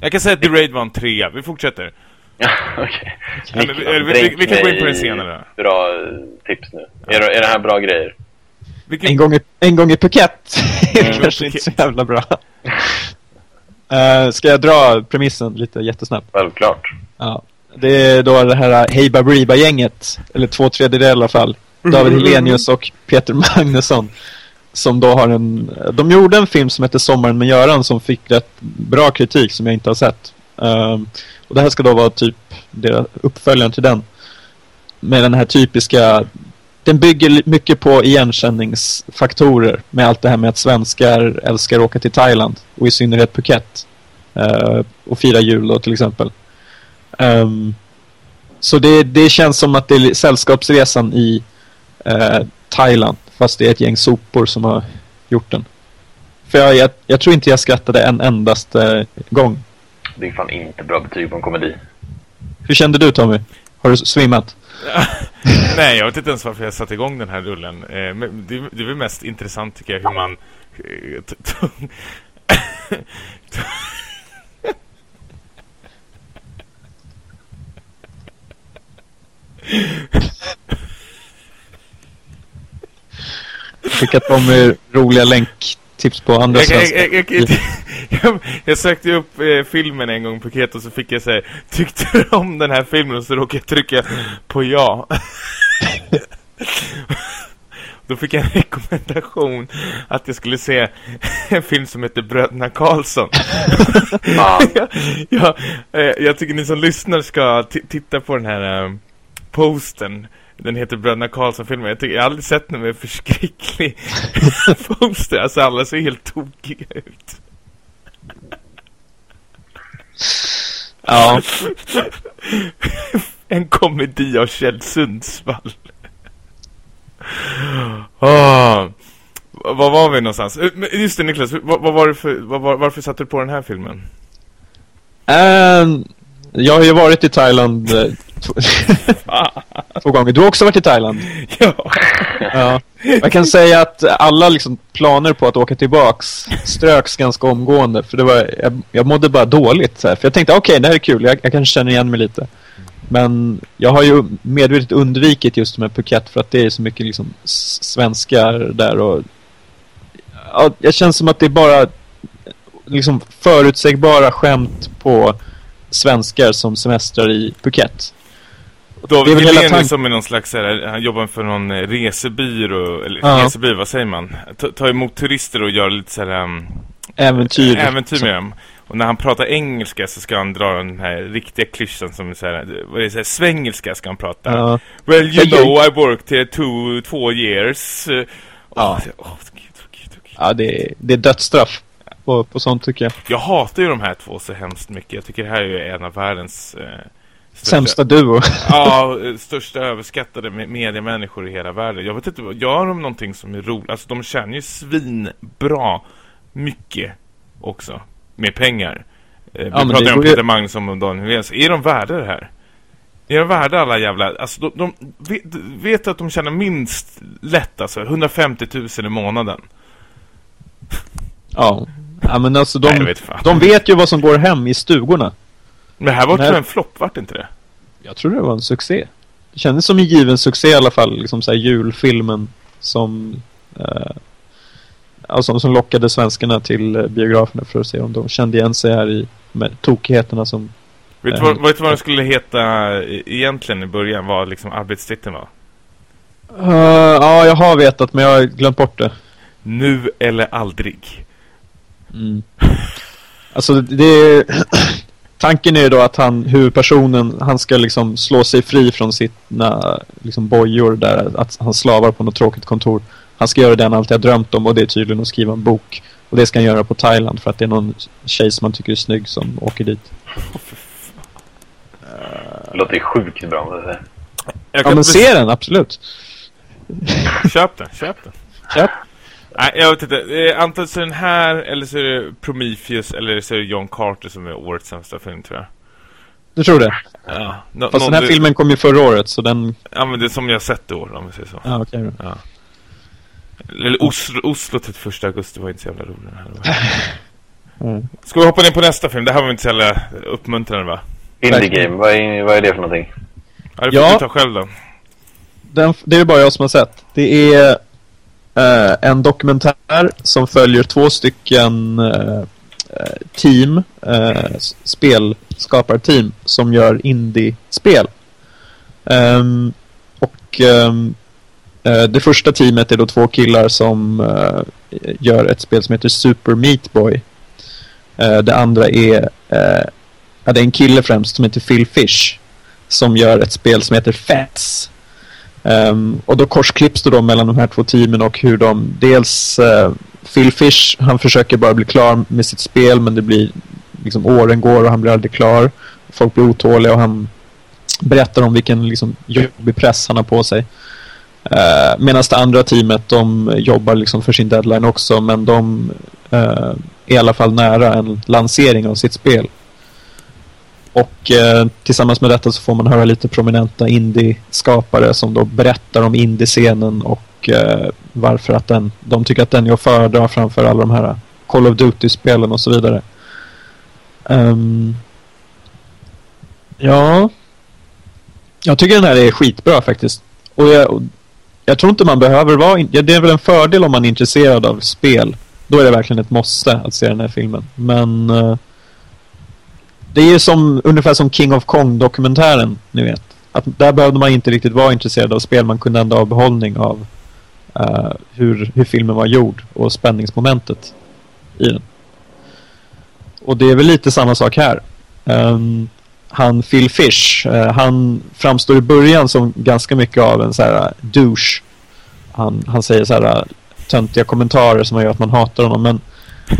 Jag kan säga att The Raid var en trea. Vi fortsätter. Ja, okej. Ja, men vi- vi- vi- vi kan gå in på det senare. Bra eh, tips nu. Är, det- är det här bra grejer? Vilken... En gång i, en gång i Phuket. är Mm. kanske inte så jävla bra. Uh, ska jag dra premissen lite jättesnabbt? Självklart. Ja. Det är då det här Hey Baberiba-gänget, eller två tredjedelar i alla fall. David Helenius och Peter Magnusson. Som då har en... De gjorde en film som heter Sommaren med Göran som fick rätt bra kritik som jag inte har sett. Ehm, och det här ska då vara typ deras uppföljaren till den. Med den här typiska... Den bygger mycket på igenkänningsfaktorer med allt det här med att svenskar älskar att åka till Thailand och i synnerhet Phuket. eh, och fira jul då till exempel. Ehm, så det, det känns som att det är sällskapsresan i eh, Thailand. Fast det är ett gäng sopor som har gjort den. För jag, jag, jag tror inte jag skrattade en endaste gång. Det är fan inte bra betyg på en komedi. Hur kände du Tommy? Har du svimmat? Nej, jag vet inte ens varför jag satte igång den här rullen. Eh, men det, det är väl mest intressant tycker jag hur man... eh, t- t- roliga länk länktips på andra jag, jag, svenska. jag, jag, jag, jag sökte upp eh, filmen en gång på Ket och så fick jag säga Tyckte du om den här filmen? Och så råkade jag trycka på ja. Då fick jag en rekommendation att jag skulle se en film som heter Bröderna Karlsson. Ja, ja, eh, jag tycker ni som lyssnar ska ti- titta på den här eh, posten. Den heter Bröderna Karlsson-filmen. Jag, tycker, jag har aldrig sett någon mer förskräcklig poster. Alltså alla ser helt tokiga ut. Ja. En komedi av Kjell Sundsvall. Ah, var var vi någonstans? Eh, Just det Niklas, vad, vad var det för, vad, var- varför satte du på den här filmen? Ehm, jag har ju varit i Thailand eh, Två, två gånger. Du har också varit i Thailand? Ja. Ja. Jag kan säga att alla liksom planer på att åka tillbaks ströks ganska omgående. För det var, jag, jag mådde bara dåligt. Så här. För jag tänkte, okej, okay, det här är kul. Jag, jag kanske känner igen mig lite. Men jag har ju medvetet undvikit just med Phuket för att det är så mycket liksom svenskar där och ja, jag känns som att det är bara liksom förutsägbara skämt på svenskar som semestrar i Phuket. David Hellenius som är någon slags, här, han jobbar för någon eh, resebyrå, eller ja. resebyrå, vad säger man? Ta, ta emot turister och göra lite såhär... Um, äventyr. Äventyr med dem. Och när han pratar engelska så ska han dra den här riktiga klyschan som är så här, vad är det, så här, svengelska ska han prata. Ja. Well, you know, I worked here two, two years. Ja. Oh, oh, Gud, Gud, Gud. ja, det är, det är dödsstraff på, på sånt tycker jag. Jag hatar ju de här två så hemskt mycket. Jag tycker det här är en av världens... Eh, Sämsta duo. ja, största överskattade mediemänniskor i hela världen. Jag vet inte, gör de någonting som är roligt? Alltså de känner ju svinbra mycket också med pengar. Eh, vi ja, pratar om Peter Magnusson och Daniel Helens. Är de värda det här? Är de värda alla jävla... Alltså de, de vet, vet att de tjänar minst lätt alltså 150 000 i månaden. Ja. Ja men alltså de, Nej, vet de vet ju vad som går hem i stugorna. Men det här var här... en flopp, vart inte det? Jag tror det var en succé. Det kändes som en given succé i alla fall. Liksom så här julfilmen som... Eh, alltså, som lockade svenskarna till eh, biograferna för att se om de kände igen sig här i med tokigheterna som... Vet du vad, eh, vet vad den skulle heta egentligen i början? Vad liksom arbetstiteln var? Uh, ja, jag har vetat men jag har glömt bort det. Nu eller aldrig. Mm. Alltså det tanken är ju då att han, huvudpersonen, han ska liksom slå sig fri från sina liksom bojor där, att han slavar på något tråkigt kontor. Han ska göra det han alltid har drömt om och det är tydligen att skriva en bok. Och det ska han göra på Thailand för att det är någon tjej som man tycker är snygg som åker dit. Det låter sjukt bra om det Ja men se den, absolut. Köp den, köp den. Köp. Nej, jag vet inte. Antingen så är den här, eller så är det Prometheus, eller så är det John Carter som är årets sämsta film, tror jag. Du tror det? Ja. Nå Fast den här du... filmen kom ju förra året, så den... Ja, men det är som jag sett i år, om vi säger så. Ja, okej okay, Ja. Eller Oslo, Oslo 31 augusti var inte så jävla rolig den här. mm. Ska vi hoppa ner på nästa film? Det här var inte så jävla uppmuntrande, va? Indie Game, vad är, vad är det för någonting? Ja, det får ja. du ta själv då. Den, det är bara jag som har sett. Det är eh, en dokumentär som följer två stycken eh, eh team, eh, spelskaparteam som gör indie-spel. Um, och um, det första teamet är då två killar som uh, gör ett spel som heter Super Meat Boy. Uh, det andra är, uh, ja, det är en kille främst som heter Phil Fish som gör ett spel som heter Fats. Um, och då korsklipps det då mellan de här två teamen och hur de dels uh, Phil Fish, han försöker bara bli klar med sitt spel men det blir liksom åren går och han blir aldrig klar. Folk blir otåliga och han berättar om vilken liksom jobbig press han har på sig. Uh, Medan det andra teamet de jobbar liksom för sin deadline också men de uh, är i alla fall nära en lansering av sitt spel. Och eh, tillsammans med detta så får man höra lite prominenta indie-skapare som då berättar om indie-scenen och eh, varför att den, de tycker att den är att föredra framför alla de här Call of Duty-spelen och så vidare. Um, ja, jag tycker den här är skitbra faktiskt. Och jag, och jag tror inte man behöver vara... Ja, det är väl en fördel om man är intresserad av spel. Då är det verkligen ett måste att se den här filmen. Men... Eh, det är som, ungefär som King of Kong-dokumentären, ni vet. Att där behövde man inte riktigt vara intresserad av spel. Man kunde ändå ha behållning av uh, hur, hur filmen var gjord och spänningsmomentet i den. Och det är väl lite samma sak här. Um, han Phil Fish, uh, han framstår i början som ganska mycket av en så här uh, douche. Han, han säger så här töntiga kommentarer som gör att man hatar honom. Men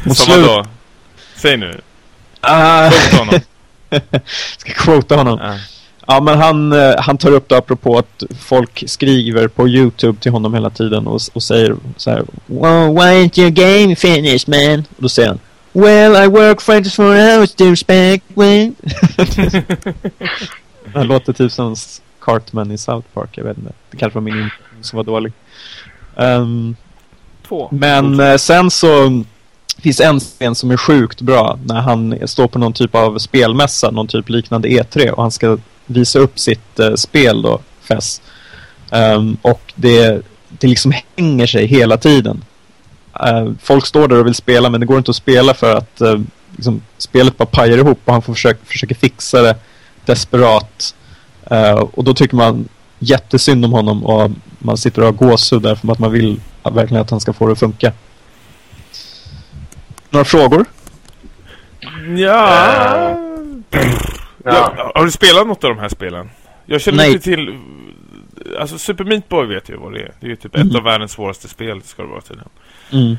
som slut... då? Säg nu. Ah. honom. Ska quota honom. Ah. Ja, men han, eh, han tar upp det apropå att folk skriver på Youtube till honom hela tiden och, och säger så här well, Why ain't your game finished man? Och då säger han Well, I work 24 hours douchebag. Det låter typ som Cartman i South Park, jag vet inte. Det kanske var min som var dålig. Um, Två. men eh, sen så det finns en scen som är sjukt bra när han står på någon typ av spelmässa, någon typ liknande E3 och han ska visa upp sitt uh, spel då, FES. Um, ehm, och det, det liksom hänger sig hela tiden. Uh, folk står där och vill spela men det går inte att spela för att uh, liksom, spelet bara pajar ihop och han får försöka, försöka fixa det desperat. Uh, och då tycker man jättesynd om honom och man sitter och har gåshud därför att man vill verkligen att han ska få det att funka. Några frågor? Ja. Ja. ja. Har du spelat något av de här spelen? Jag känner Nej. inte till... Alltså Super Meat Boy vet ju vad det är. Det är ju typ ett av världens svåraste spel ska det vara tydligen. Mm.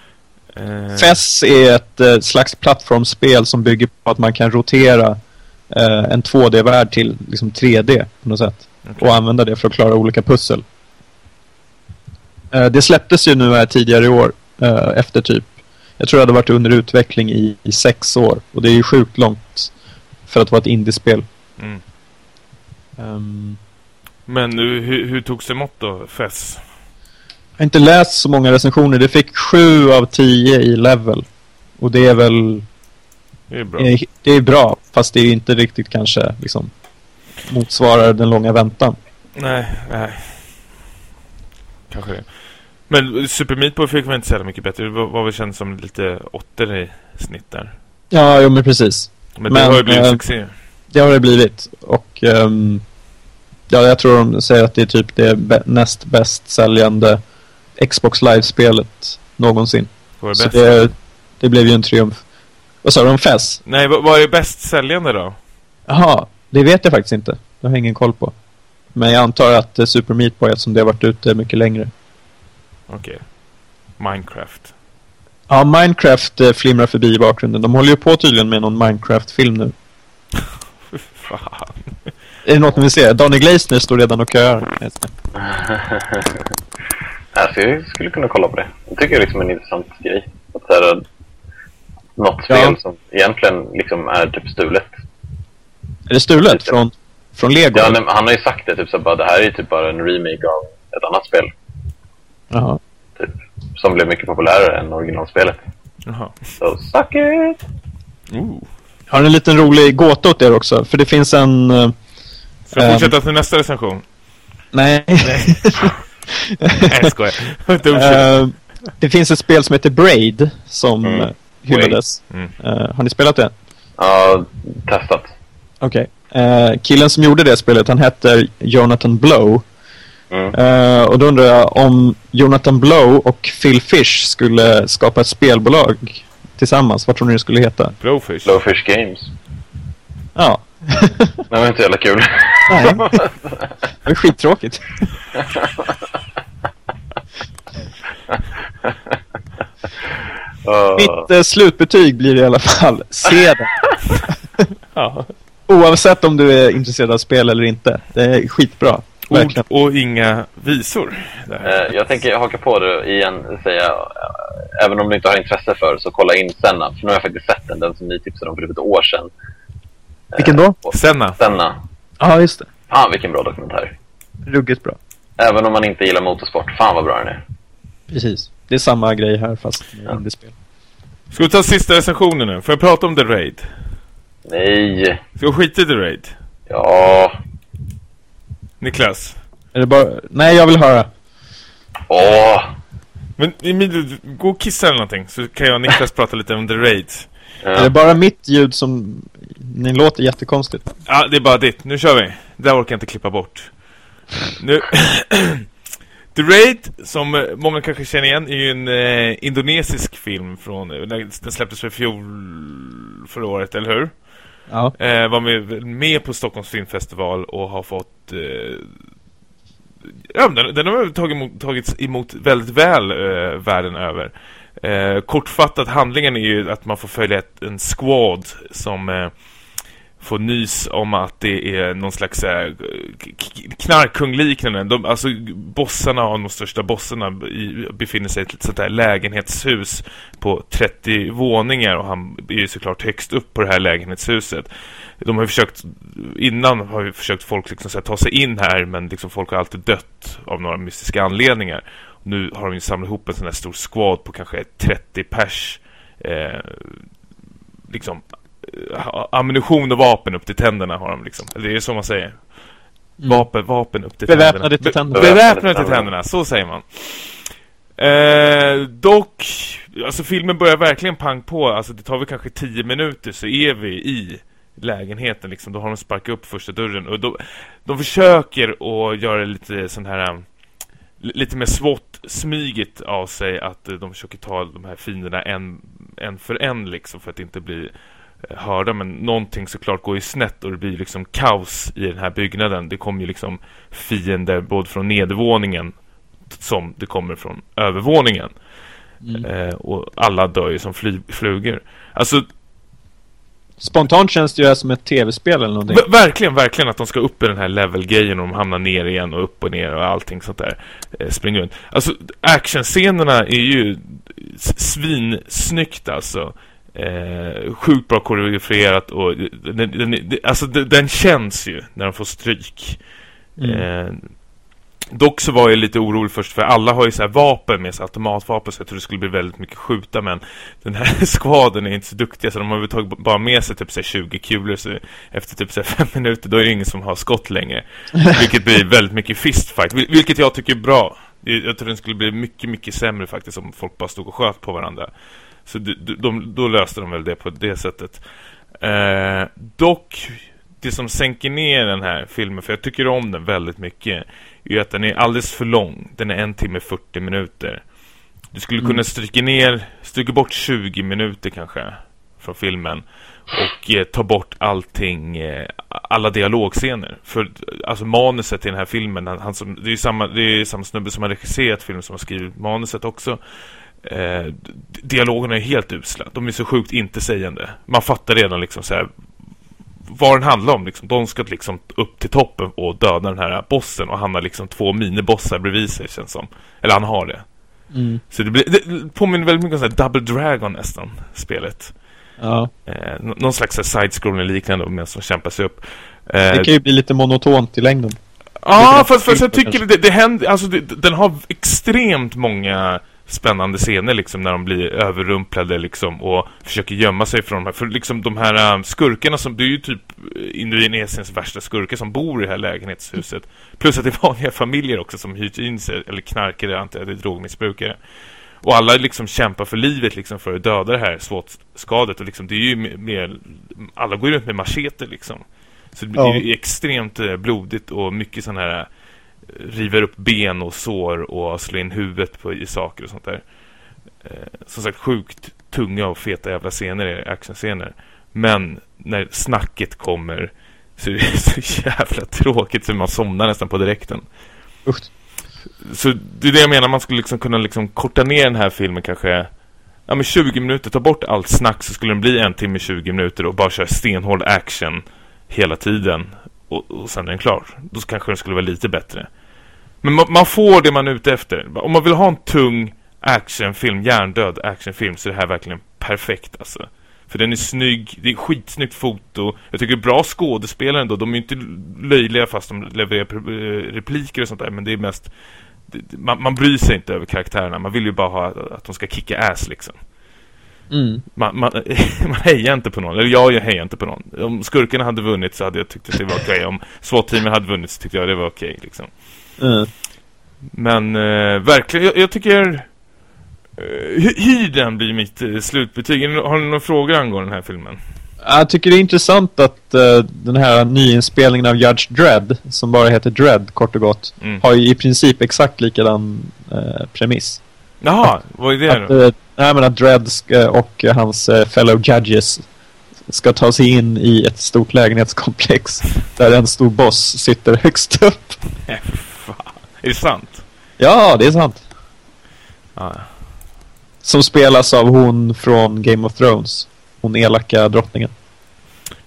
Eh, FES är ett eh, slags plattformsspel som bygger på att man kan rotera eh, en 2D-värld till liksom 3D på något sätt. okej. Och använda det för att klara olika pussel. Det släpptes ju nu här tidigare i år efter typ, jag tror det hade varit under utveckling i, i sex år. Och det är ju sjukt långt för att vara ett indiespel. Mm. Ehm, Men nu, hur, hur togs det emot då, FES? jag har inte läst så många recensioner. Det fick sju av tio i level. Och det är väl Det är bra. Eh, Det är bra, fast det är inte riktigt kanske liksom motsvarar den långa väntan. Nej, nej. Kanske det. Men Super Meat Boy fick väl inte så mycket bättre. Det var, var väl känt som lite åttor i snitt där. Ja, jo, men precis. Men, det Men, har ju blivit eh, succé. Det har det blivit. Och ehm, ja, jag tror de säger att det är typ det näst bäst säljande Xbox Live-spelet någonsin. Vad är Så det, det blev ju en triumf. Vad sa du om FES? Nej, vad, vad är bäst säljande då? Jaha, det vet jag faktiskt inte. Det har jag ingen koll på. Men jag antar att eh, Super Meat Boy, eftersom det har varit ute mycket längre. Okej. Minecraft. Ja, Minecraft eh, flimrar förbi i bakgrunden. De håller ju på tydligen med någon Minecraft-film nu. Fan. Är det något ni vill se? Danny Gleisner står redan och köar. Alltså, jag skulle kunna kolla på det. Jag tycker det är liksom en intressant grej. Att så här, något Ja. spel som egentligen liksom är typ stulet. Är det stulet från, från Lego? Ja, nej, han har ju sagt det, typ så bara, det här är ju typ bara en remake av ett annat spel. Jaha. Typ, som blev mycket populärare än originalspelet. Jaha. So suck it! Ooh. Har en liten rolig gåta åt er också. För det finns en... eh, Ska jag Ehm. fortsätta till nästa recension? nej. Nej, jag skojar. Eh, det finns ett spel som heter Braid som Mm. eh, hyllades. Mm. Eh, har ni spelat det? Ja, testat. Okej. Eh, killen som gjorde det spelet, han heter Jonathan Blow. Mm. Eh, och då undrar jag om Jonathan Blow och Phil Fish skulle skapa ett spelbolag tillsammans. Vad tror ni det skulle heta? Blowfish. Blowfish Games. Ja. Det var inte jävla kul. Nej. Det är skittråkigt. Uh, Mitt eh, slutbetyg blir i alla fall se den. Ja. Oavsett om du är intresserad av spel eller inte. Det är skitbra. Ord Verkligen. och inga visor. Eh, jag tänker haka på det igen och säga, eh, även om du inte har intresse för så kolla in Senna. För nu har jag faktiskt sett den, den som ni tipsade om för typ ett år sedan. Eh, Vilken då? Senna. Senna. Ja, just det. Fan vilken bra dokumentär. Ruggigt bra. Även om man inte gillar motorsport, fan vad bra den är. Precis. Det är samma grej här fast med Ja. indiespel. Ska vi ta sista recensionen nu? Får jag prata om The Raid? Nej. Ska vi skita i The Raid? Ja. Niklas? Är det bara... Nej, jag vill höra. Åh. Men Emilio, gå och kissa eller någonting så kan jag och Niklas prata lite om The Raid. Är det Ja. bara mitt ljud som... Ni låter jättekonstigt. Ja, det är bara ditt. Nu kör vi. Det där orkar jag inte klippa bort. Nu... The Raid, som många kanske känner igen, är ju en eh, indonesisk film från... Den släpptes för fjol... förra året, eller hur? Ja. Eh, var med, med på Stockholms filmfestival och har fått... Eh, ja, den, den har tagit emot, tagits emot väldigt väl eh, världen över. Eh, kortfattat, handlingen är ju att man får följa ett, en squad som eh, får nys om att det är någon slags eh, knarkkungliknande. De, alltså bossarna av de största bossarna befinner sig i ett sånt här lägenhetshus på 30 våningar och han är ju såklart högst upp på det här lägenhetshuset. De har ju försökt, innan har ju försökt folk liksom här, ta sig in här men liksom folk har alltid dött av några mystiska anledningar. Nu har de ju samlat ihop en sån här stor squad på kanske 30 pers eh, liksom ammunition och vapen upp till tänderna har de liksom. Det är så man säger. Mm. Vapen, vapen upp till Beväpnade till tänderna. Beväpnade till tänderna, så säger man. Eh, dock, alltså filmen börjar verkligen pang på. Alltså det tar väl kanske tio minuter så är vi i lägenheten liksom. Då har de sparkat upp första dörren. Och då, de försöker att göra lite sån här lite mer svårt smygigt av sig att de försöker ta de här fienderna en, en för en liksom för att inte bli hörda men någonting såklart går ju snett och det blir liksom kaos i den här byggnaden. Det kommer ju liksom fiender både från nedervåningen som det kommer från övervåningen. Mm. Eh, och alla dör ju som fly flugor. Alltså Spontant känns det ju som ett tv-spel eller någonting. Verkligen, verkligen att de ska upp i den här level-grejen och de hamnar ner igen och upp och ner och allting sånt där. Eh, springer runt. Alltså, actionscenerna är ju svinsnyggt alltså. Eh, sjukt bra koreograferat och den, den, den, alltså den, känns ju när de får stryk. Mm. Eh, dock så var jag lite orolig först för alla har ju så här vapen med sig, automatvapen så jag trodde det skulle bli väldigt mycket skjuta men den här skvaden är inte så duktiga så de har tagit bara med sig typ så 20 kulor så efter typ så 5 minuter då är det ingen som har skott längre. vilket blir väldigt mycket fistfight, vilket jag tycker är bra. Jag tror den skulle bli mycket, mycket sämre faktiskt om folk bara stod och sköt på varandra. Så de, de, då löste de väl det på det sättet. Eh, dock, det som sänker ner den här filmen, för jag tycker om den väldigt mycket, är att den är alldeles för lång. Den är en timme 40 minuter. Du skulle kunna mm. stryka ner, stryka bort 20 minuter kanske från filmen och eh, ta bort allting, eh, alla dialogscener. För alltså manuset till den här filmen, han, han som, det är samma, det är samma snubbe som har regisserat filmen som har skrivit manuset också. Eh, dialogerna är helt usla. De är så sjukt inte sägande. Man fattar redan liksom så här vad den handlar om. Liksom. De ska liksom upp till toppen och döda den här bossen. Och han har liksom två minibossar bredvid sig, känns som. Eller han har det. Mm. Så det, blir, det påminner väldigt mycket om så Double Dragon nästan, spelet. Ja. Eh, någon slags side-scrolling liknande medan som kämpar sig upp. Eh, det kan ju bli lite monotont i längden. Ja, fast, fast jag tycker det, det händer, alltså det, den har extremt många spännande scener liksom när de blir överrumplade liksom och försöker gömma sig från de här för liksom de här um, skurkarna som det är ju typ eh, Indonesiens värsta skurkar som bor i det här lägenhetshuset. Plus att det är vanliga familjer också som hyrt in sig eller knarkare antar det är drogmissbrukare. Och alla liksom kämpar för livet liksom för att döda det här svårt skadet och liksom det är ju mer alla går runt med machete liksom. Så det är ju extremt eh, blodigt och mycket sån här river upp ben och sår och slår in huvudet på i saker och sånt där. Eh, som sagt, sjukt tunga och feta jävla scener, actionscener. Men när snacket kommer så är det så jävla tråkigt så man somnar nästan på direkten. Usch. Så det är det jag menar, man skulle liksom kunna liksom korta ner den här filmen kanske ja, men 20 minuter, ta bort allt snack så skulle den bli en timme 20 minuter och bara köra stenhård action hela tiden och, och sen är den klar. Då kanske den skulle vara lite bättre. Men man, man, får det man är ute efter. Om man vill ha en tung actionfilm, hjärndöd actionfilm så är det här verkligen perfekt alltså. För den är snygg, det är skitsnyggt foto. Jag tycker bra skådespelare ändå. De är inte löjliga fast de levererar eh, repliker och sånt där. Men det är mest... Man, man bryr sig inte över karaktärerna. Man vill ju bara ha att de ska kicka ass liksom. Mm. Man, man, man hejar inte på någon. Eller jag, jag hejar inte på någon. Om skurkarna hade vunnit så hade jag tyckt att det var okej. Okay. Om SWAT-teamen hade vunnit så tyckte jag det var okej. Okay, liksom. Mm. Men eh, verkligen, jag, jag tycker... Eh, hyr den blir mitt eh, slutbetyg. Har ni några frågor angående den här filmen? Jag tycker det är intressant att uh, den här nyinspelningen av Judge Dredd, som bara heter Dredd kort och gott, mm. har ju i princip exakt likadan uh, premiss. Jaha, vad är det att, då? Uh, nej, men att Dredd och hans fellow judges ska ta sig in i ett stort lägenhetskomplex där en stor boss sitter högst upp. Är det sant? Ja, det är sant. Ah. Som spelas av hon från Game of Thrones. Hon elaka drottningen.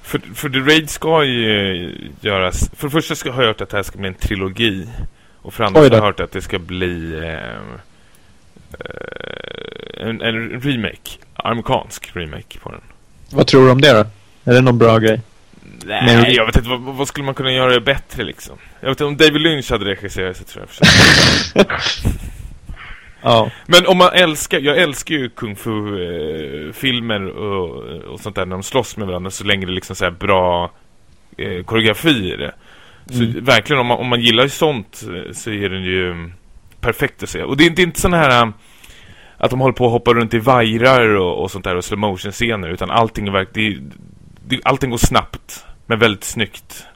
För, för The Raid ska ju göras... För det första ska, jag hört att det här ska bli en trilogi. Och för andra har jag hört att det ska bli... Eh, eh, en, en remake. Amerikansk remake på den. Vad tror du om det då? Är det någon bra grej? Nej, Men... jag vet inte. Vad, vad, skulle man kunna göra bättre liksom? Jag vet inte om David Lynch hade regisserat så tror jag. ja. Men om man älskar, jag älskar ju kung fu eh, filmer och, och sånt där när de slåss med varandra så länge det liksom så bra eh, koreografi i det. Så mm. verkligen om man, om man gillar sånt eh, så är den ju perfekt att se. Och det, det är inte sån här att de håller på att hoppa runt i vajrar och, och sånt där och slow motion scener utan allting är verkligen allting går snabbt men väldigt snyggt.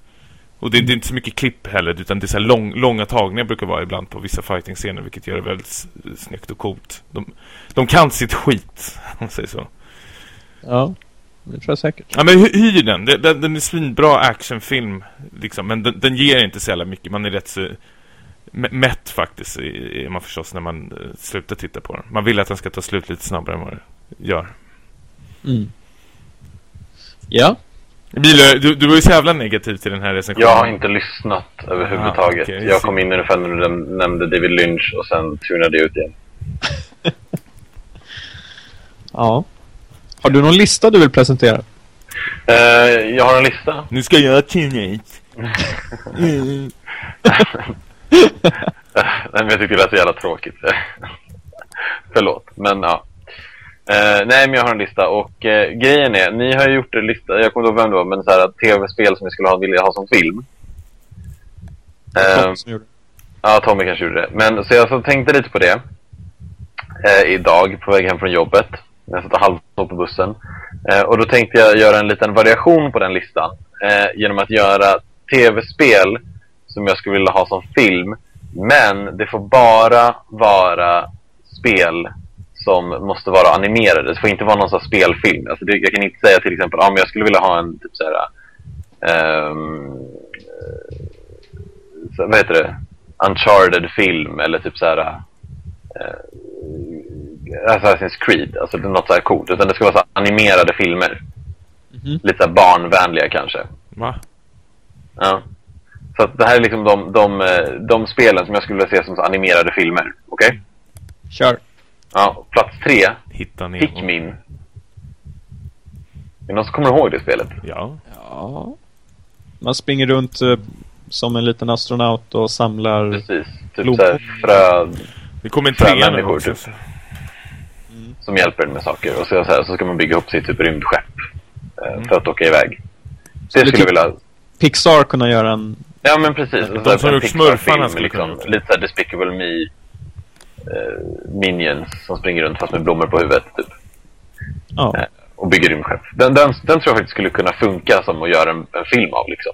Och det, det, är inte så mycket klipp heller utan det är så lång, långa tagningar brukar vara ibland på vissa fighting-scener vilket gör det väldigt snyggt och coolt. De, de kan sitt skit, om man säger så. Ja, det tror jag säkert. Ja, men hyr den. Den, den är svinbra actionfilm liksom, men den, den ger inte så jävla mycket. Man är rätt så mätt faktiskt är man förstås när man eh, slutar titta på den. Man vill att den ska ta slut lite snabbare än vad det gör. Mm. Ja. Bilar, du, du var ju så jävla negativ till den här recensionen. Jag har inte lyssnat överhuvudtaget. Ah, okay. Jag kom in ungefär när du nämnde David Lynch och sen tunade ut igen. ja. Har du någon lista du vill presentera? Uh, jag har en lista. Nu ska jag tuna ut. mm. Nej, men jag tycker det lät så jävla tråkigt. Förlåt, men ja. Uh, nej, men jag har en lista och uh, grejen är, ni har gjort en lista, jag kommer inte ihåg vem det var, men så här tv-spel som vi skulle ha, vilja ha som film. Uh, ja, Tommy kanske gjorde det. Men så jag så tänkte lite på det idag på väg hem från jobbet. När jag satt halvsov på bussen. och då tänkte jag göra en liten variation på den listan genom att göra tv-spel som jag skulle vilja ha som film. Men det får bara vara spel som måste vara animerade. Det får inte vara någon sån spelfilm. Alltså det, jag kan inte säga till exempel, men jag skulle vilja ha en typ såhär, um, så, vad heter det? Uncharted film eller typ såhär uh, Assassin's Creed, alltså något så här coolt. Utan det ska vara så animerade filmer. Mm -hmm. Lite så barnvänliga kanske. Va? Ja. Så det här är liksom de, de, de spelen som jag skulle vilja se som animerade filmer. Okej? Okay? Kör. Ja, plats tre. Hitta ner. Pikmin. Är det någon som kommer ihåg det spelet? Ja. Ja. Man springer runt uh, som en liten astronaut och samlar... Precis. Typ såhär frö... Det kommer inte trean människor typ. Mm. Som hjälper en med saker. Och så, så, här, så ska man bygga upp sitt typ rymdskepp. Uh, mm. För att åka iväg. Det skulle jag vilja... Pixar kunna göra en Ja, men precis. De som har gjort Smurfarna liksom, Lite såhär Despicable Me eh, Minions som springer runt fast med blommor på huvudet, typ. Ja. Eh, och bygger rymdskepp. Den, den, den tror jag faktiskt skulle kunna funka som att göra en, en film av, liksom.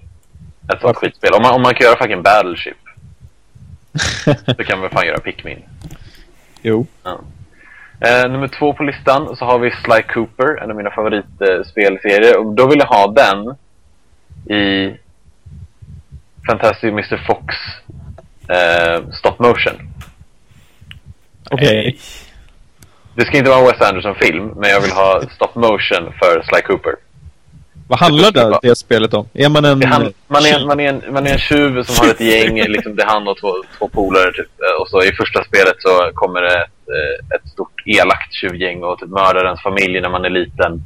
Ett sånt skitspel. Om man, om man kan göra fucking Battleship. så kan man fan göra Pikmin. Jo. Ja. Eh, nummer två på listan så har vi Sly Cooper, en av mina favoritspelserier. och då vill jag ha den i Fantastic Mr. Fox eh, stop motion. Okej. Okay. Det ska inte vara en Wes Anderson-film, men jag vill ha stop motion för Sly Cooper. Vad handlar det, det spelet om? Är man en... Han, man, är, man, är en man är en tjuv som har ett gäng, liksom, det är han och två, två polare. Typ. Och så i första spelet så kommer det ett, eh, ett stort elakt tjuvgäng och typ mördar ens familj när man är liten.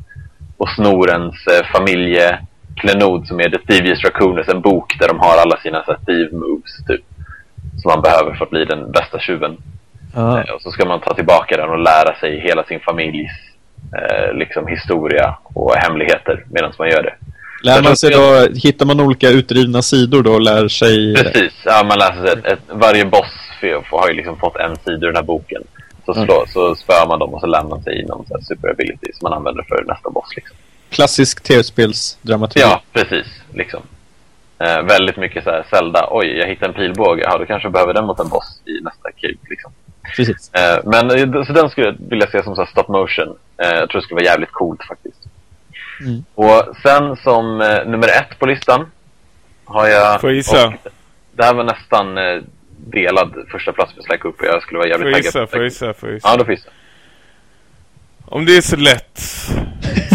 Och snor ens eh, familje klenod som är The Thievius Raccoonus, en bok där de har alla sina så här, thief moves typ. Som man behöver för att bli den bästa tjuven. Ah. Och så ska man ta tillbaka den och lära sig hela sin familjs eh, liksom historia och hemligheter medan man gör det. Lär man sig då, hittar man olika utdrivna sidor då och lär sig... Precis, ja man lär sig ett, ett, varje boss har ju liksom fått en sida i den här boken. Så, slå, mm. så spöar man dem och så lär man sig någon super ability som man använder för nästa boss liksom klassisk tv-spelsdramatik. Ja, precis. Liksom. Eh, väldigt mycket så här Zelda. Oj, jag hittade en pilbåge. Ja, då kanske behöver den mot en boss i nästa krig. Liksom. Precis. Eh, men eh, så den skulle jag vilja se som så stop motion. Eh, jag tror det skulle vara jävligt coolt faktiskt. Mm. Och sen som eh, nummer ett på listan har jag... Får jag gissa? Det här var nästan eh, delad första plats för Sly Cooper. Jag skulle vara jävligt taggad. Får jag gissa? Får jag gissa? Ja, då får jag gissa. Om det är så lätt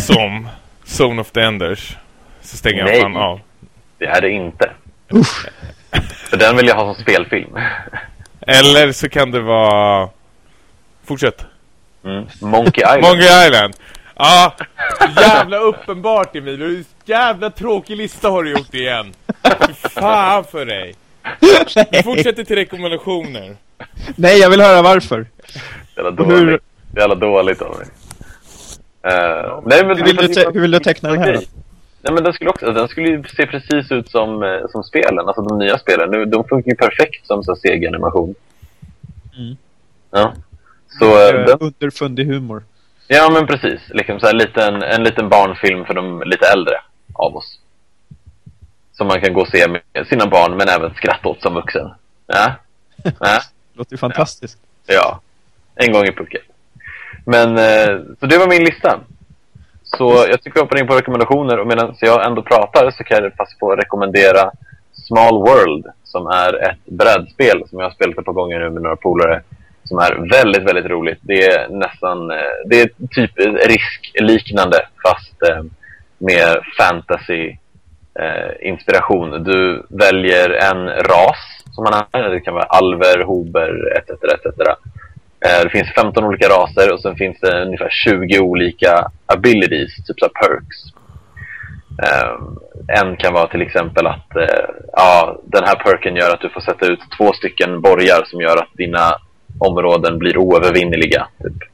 som Zone of the Enders Så stänger Nej. han fan av. Det är det inte. Usch. För den vill jag ha som spelfilm. Eller så kan det vara... Fortsätt. Mm. Monkey Island. Monkey Island. Ja, jävla uppenbart Emilio. Jävla tråkig lista har du gjort igen. Fan för dig. Vi fortsätter till rekommendationer. Nej, jag vill höra varför. Jävla dåligt. Jävla dåligt av mig. Eh, nej, men Hur vill, du hur vill du teckna den här då? Nej, men den skulle också, den skulle ju se precis ut som, eh, som spelen, alltså de nya spelen. Nu, de funkar ju perfekt som CG-animation. Mm. Ja. Så eh, den, Underfundig humor. ja, men precis. Liksom så här liten, en liten barnfilm för de lite äldre av oss. Som man kan gå och se med sina barn, men även skratta åt som vuxen. Ja. Ja. Låter ju fantastiskt. Ja, en gång i Phuket. Men, eh, så det var min lista. Så jag tycker vi hoppar in på rekommendationer och medan jag ändå pratar så kan jag passa på att rekommendera Small World som är ett brädspel som jag har spelat ett par gånger nu med några polare som är väldigt, väldigt roligt. Det är nästan, eh, det är typ riskliknande fast eh, med fantasy-inspiration. Eh, du väljer en ras som man är. Det kan vara alver, hober, etc. etc. Eh, Det finns 15 olika raser och sen finns det ungefär 20 olika abilities, typ så perks. Eh, en kan vara till exempel att eh, ja, den här perken gör att du får sätta ut två stycken borgar som gör att dina områden blir oövervinneliga. Typ.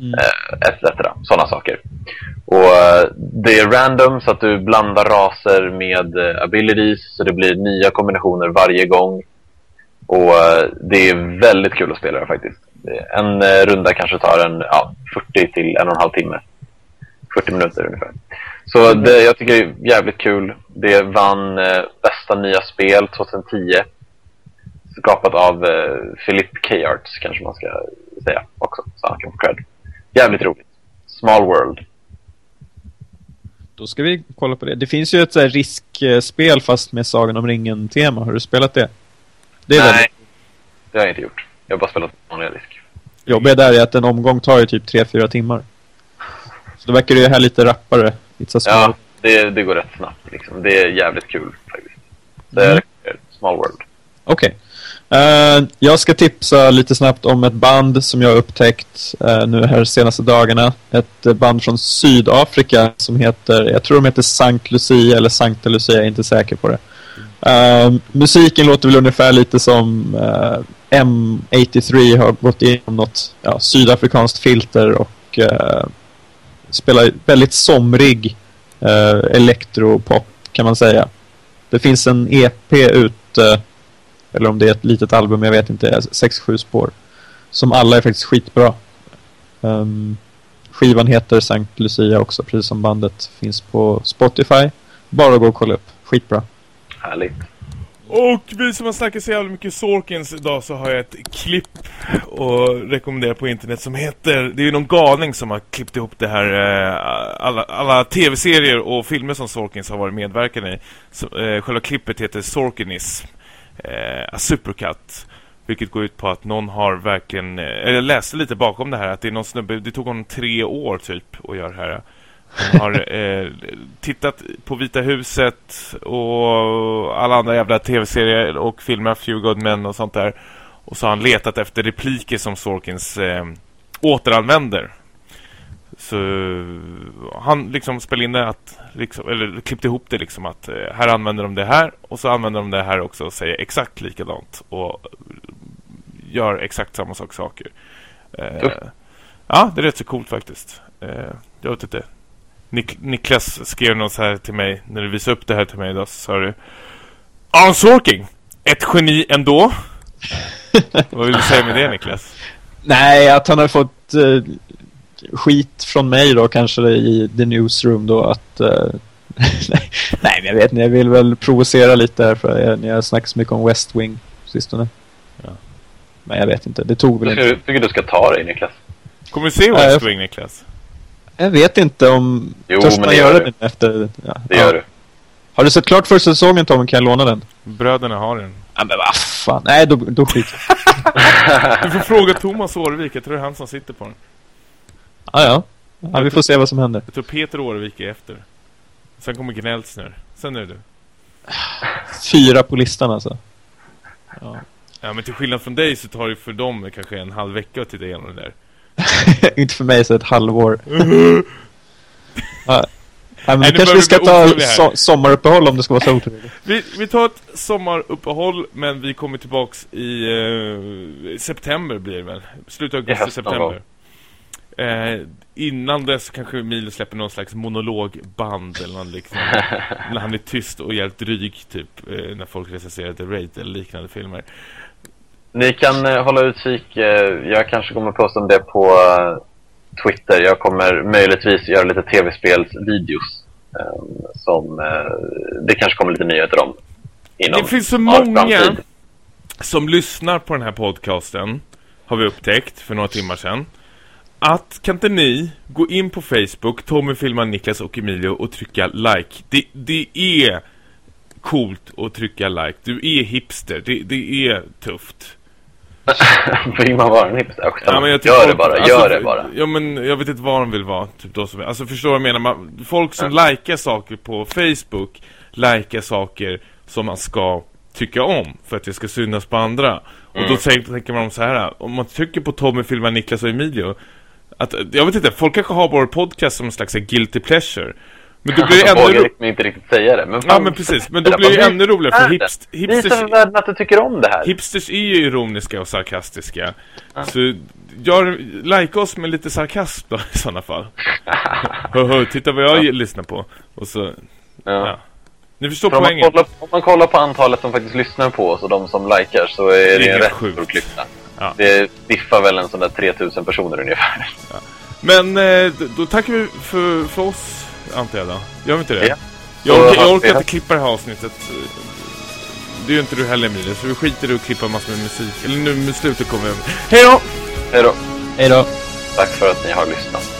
Mm. Etc. Sådana saker. Och det är random så att du blandar raser med abilities så det blir nya kombinationer varje gång. Och eh, det är väldigt kul att spela det faktiskt. En eh, runda kanske tar en ja, 40 till en och en halv timme. 40 minuter ungefär. Så det, jag tycker det är jävligt kul. Det vann eh, bästa nya spel 2010. Skapat av eh, Philip K. Arts kanske man ska säga också. Så han kan få cred. Jävligt roligt. Small World. Då ska vi kolla på det. Det finns ju ett så här riskspel fast med Sagan om ringen-tema. Har du spelat det? Det är Nej, väldigt det har jag inte gjort. Jag har bara spelat vanlig risk. jobbiga där är att en omgång tar ju typ 3-4 timmar. Så då verkar det ju här lite rappare. It's. Ja, det, det går rätt snabbt. Liksom. Det är jävligt kul faktiskt. Så jag Mm. Small World. Okej. Eh, jag ska tipsa lite snabbt om ett band som jag har upptäckt uh, nu här senaste dagarna. Ett band från Sydafrika som heter, jag tror de heter Sankt Lucia eller Sankta Lucia, jag är inte säker på det. Ehm, musiken låter väl ungefär lite som eh, uh, M83 har gått igenom något ja, sydafrikanskt filter och uh, spelar väldigt somrig uh, elektropop kan man säga. Det finns en EP ute eller om det är ett litet album, jag vet inte, 6-7 spår. Som alla är faktiskt skitbra. Um, skivan heter Sankt Lucia också, precis som bandet. Finns på Spotify. Bara gå och kolla upp. Skitbra. Härligt. Och vi som har snackat så jävla mycket Sorkins idag så har jag ett klipp att rekommendera på internet som heter... Det är ju någon galning som har klippt ihop det här... Eh, alla, alla tv-serier och filmer som Sorkins har varit medverkande i. Så, eh, själva klippet heter Sorkinism. Eh, A Supercut. Vilket går ut på att någon har verkligen... eh, Eller jag läste lite bakom det här att det är någon snubbe... Det tog honom tre år typ att göra det här. Han har eh, tittat på Vita huset och alla andra jävla tv-serier och filmer, Few Good Men och sånt där. Och så har han letat efter repliker som Sorkins eh, återanvänder. Så han liksom spelade in det att, liksom, eller klippte ihop det liksom att eh, här använder de det här och så använder de det här också och säger exakt likadant och gör exakt samma sak saker. Eh, ja, det är rätt så coolt faktiskt. Eh, jag vet inte. Nik Niklas skrev något så här till mig när du visade upp det här till mig idag så sa du Aron Sorking, ett geni ändå. Vad vill du säga med det Niklas? Nej, att han har fått eh, skit från mig då kanske i The Newsroom då att... eh, nej, men jag vet inte. Jag vill väl provocera lite här för jag, jag snackar så mycket om West Wing sistone. Ja. Men jag vet inte. Det tog väl Jag inte. tycker, tycker du ska ta dig Niklas. Kommer du se West jag- Wing Niklas? Jag vet inte om... Jo, törs men man det göra gör du. det efter... Ja. Det Ja. gör du. Har du sett klart första säsongen Tom? Kan jag låna den? Bröderna har den. Ja men vad fan. Nej, då, då skit. Du får fråga Thomas Årvik, jag tror det är han som sitter på den. Ja, ja. ja. Vi får se vad som händer. Jag tror Peter Årvik är efter. Sen kommer Gnälsner. Sen är det du. Fyra på listan alltså. Ja. Ja, men till skillnad från dig så tar det för dem kanske en halv vecka att titta igenom det där. Inte för mig så ett halvår. ja. Ja, men Nej, kanske vi ska ta so sommaruppehåll om det ska vara så otroligt. Vi, vi tar ett sommaruppehåll, men vi kommer tillbaks i eh, september blir det väl? Slutet av augusti, september. Eh, innan dess kanske Emilio släpper någon slags monologband eller något liknande. när han är tyst och jävligt dryg typ, eh, när folk recenserar The Raid eller liknande filmer. Ni kan eh, hålla utkik. Eh, jag kanske kommer posta om det på eh, Twitter. Jag kommer möjligtvis göra lite tv-spelsvideos. Eh, som det kanske kommer lite nyheter om. Det finns så många som lyssnar på den här podcasten har vi upptäckt för några timmar sedan. Att kan inte ni gå in på Facebook, Tommy filmar Niklas och Emilio och trycka like. Det, det är coolt att trycka like. Du är hipster. Det, det är tufft. Vill man vara en hipster? Ja, Ja, men jag tycker gör det bara, alltså, gör det bara. Ja, men jag vet inte vad de vill vara. Typ då som, alltså förstår vad jag menar? Man, folk som likar saker på Facebook likar saker som man ska tycka om för att det ska synas på andra. Och Mm. då tänker, tänker man så här, om man trycker på Tommy, filmar Niklas och Emilio att, jag vet inte, folk kanske har vår podcast som en slags guilty pleasure. Men då blir det Jag ännu vågar ro- liksom inte riktigt säga det. Men Ja fan, men precis, men då det blir det bara, ännu roligare för hipst, Visa hipsters för världen att du tycker om det här. Hipsters är ju ironiska och sarkastiska. Så gör, like oss med lite sarkasm då i sådana fall. hö, hö, titta vad jag lyssnar på. Och så, Ja. ja. Ni förstår För om, man poängen. kollar, om man kollar på antalet som faktiskt lyssnar på oss och de som likar så är det, Det är en rätt sjukt. stor klyfta. Ja. Det diffar väl en sån där 3000 personer ungefär. Men eh, då tackar vi för, för oss, antar jag då. Gör vi inte det? Ja. Jag, orkar, jag vi orkar inte klippa det här avsnittet. Det är ju inte du heller Emilia, så vi skiter i att klippa massor med musik. Eller nu med slutet kommer vi. Hej då! Hej då. Hej då. Tack för att ni har lyssnat.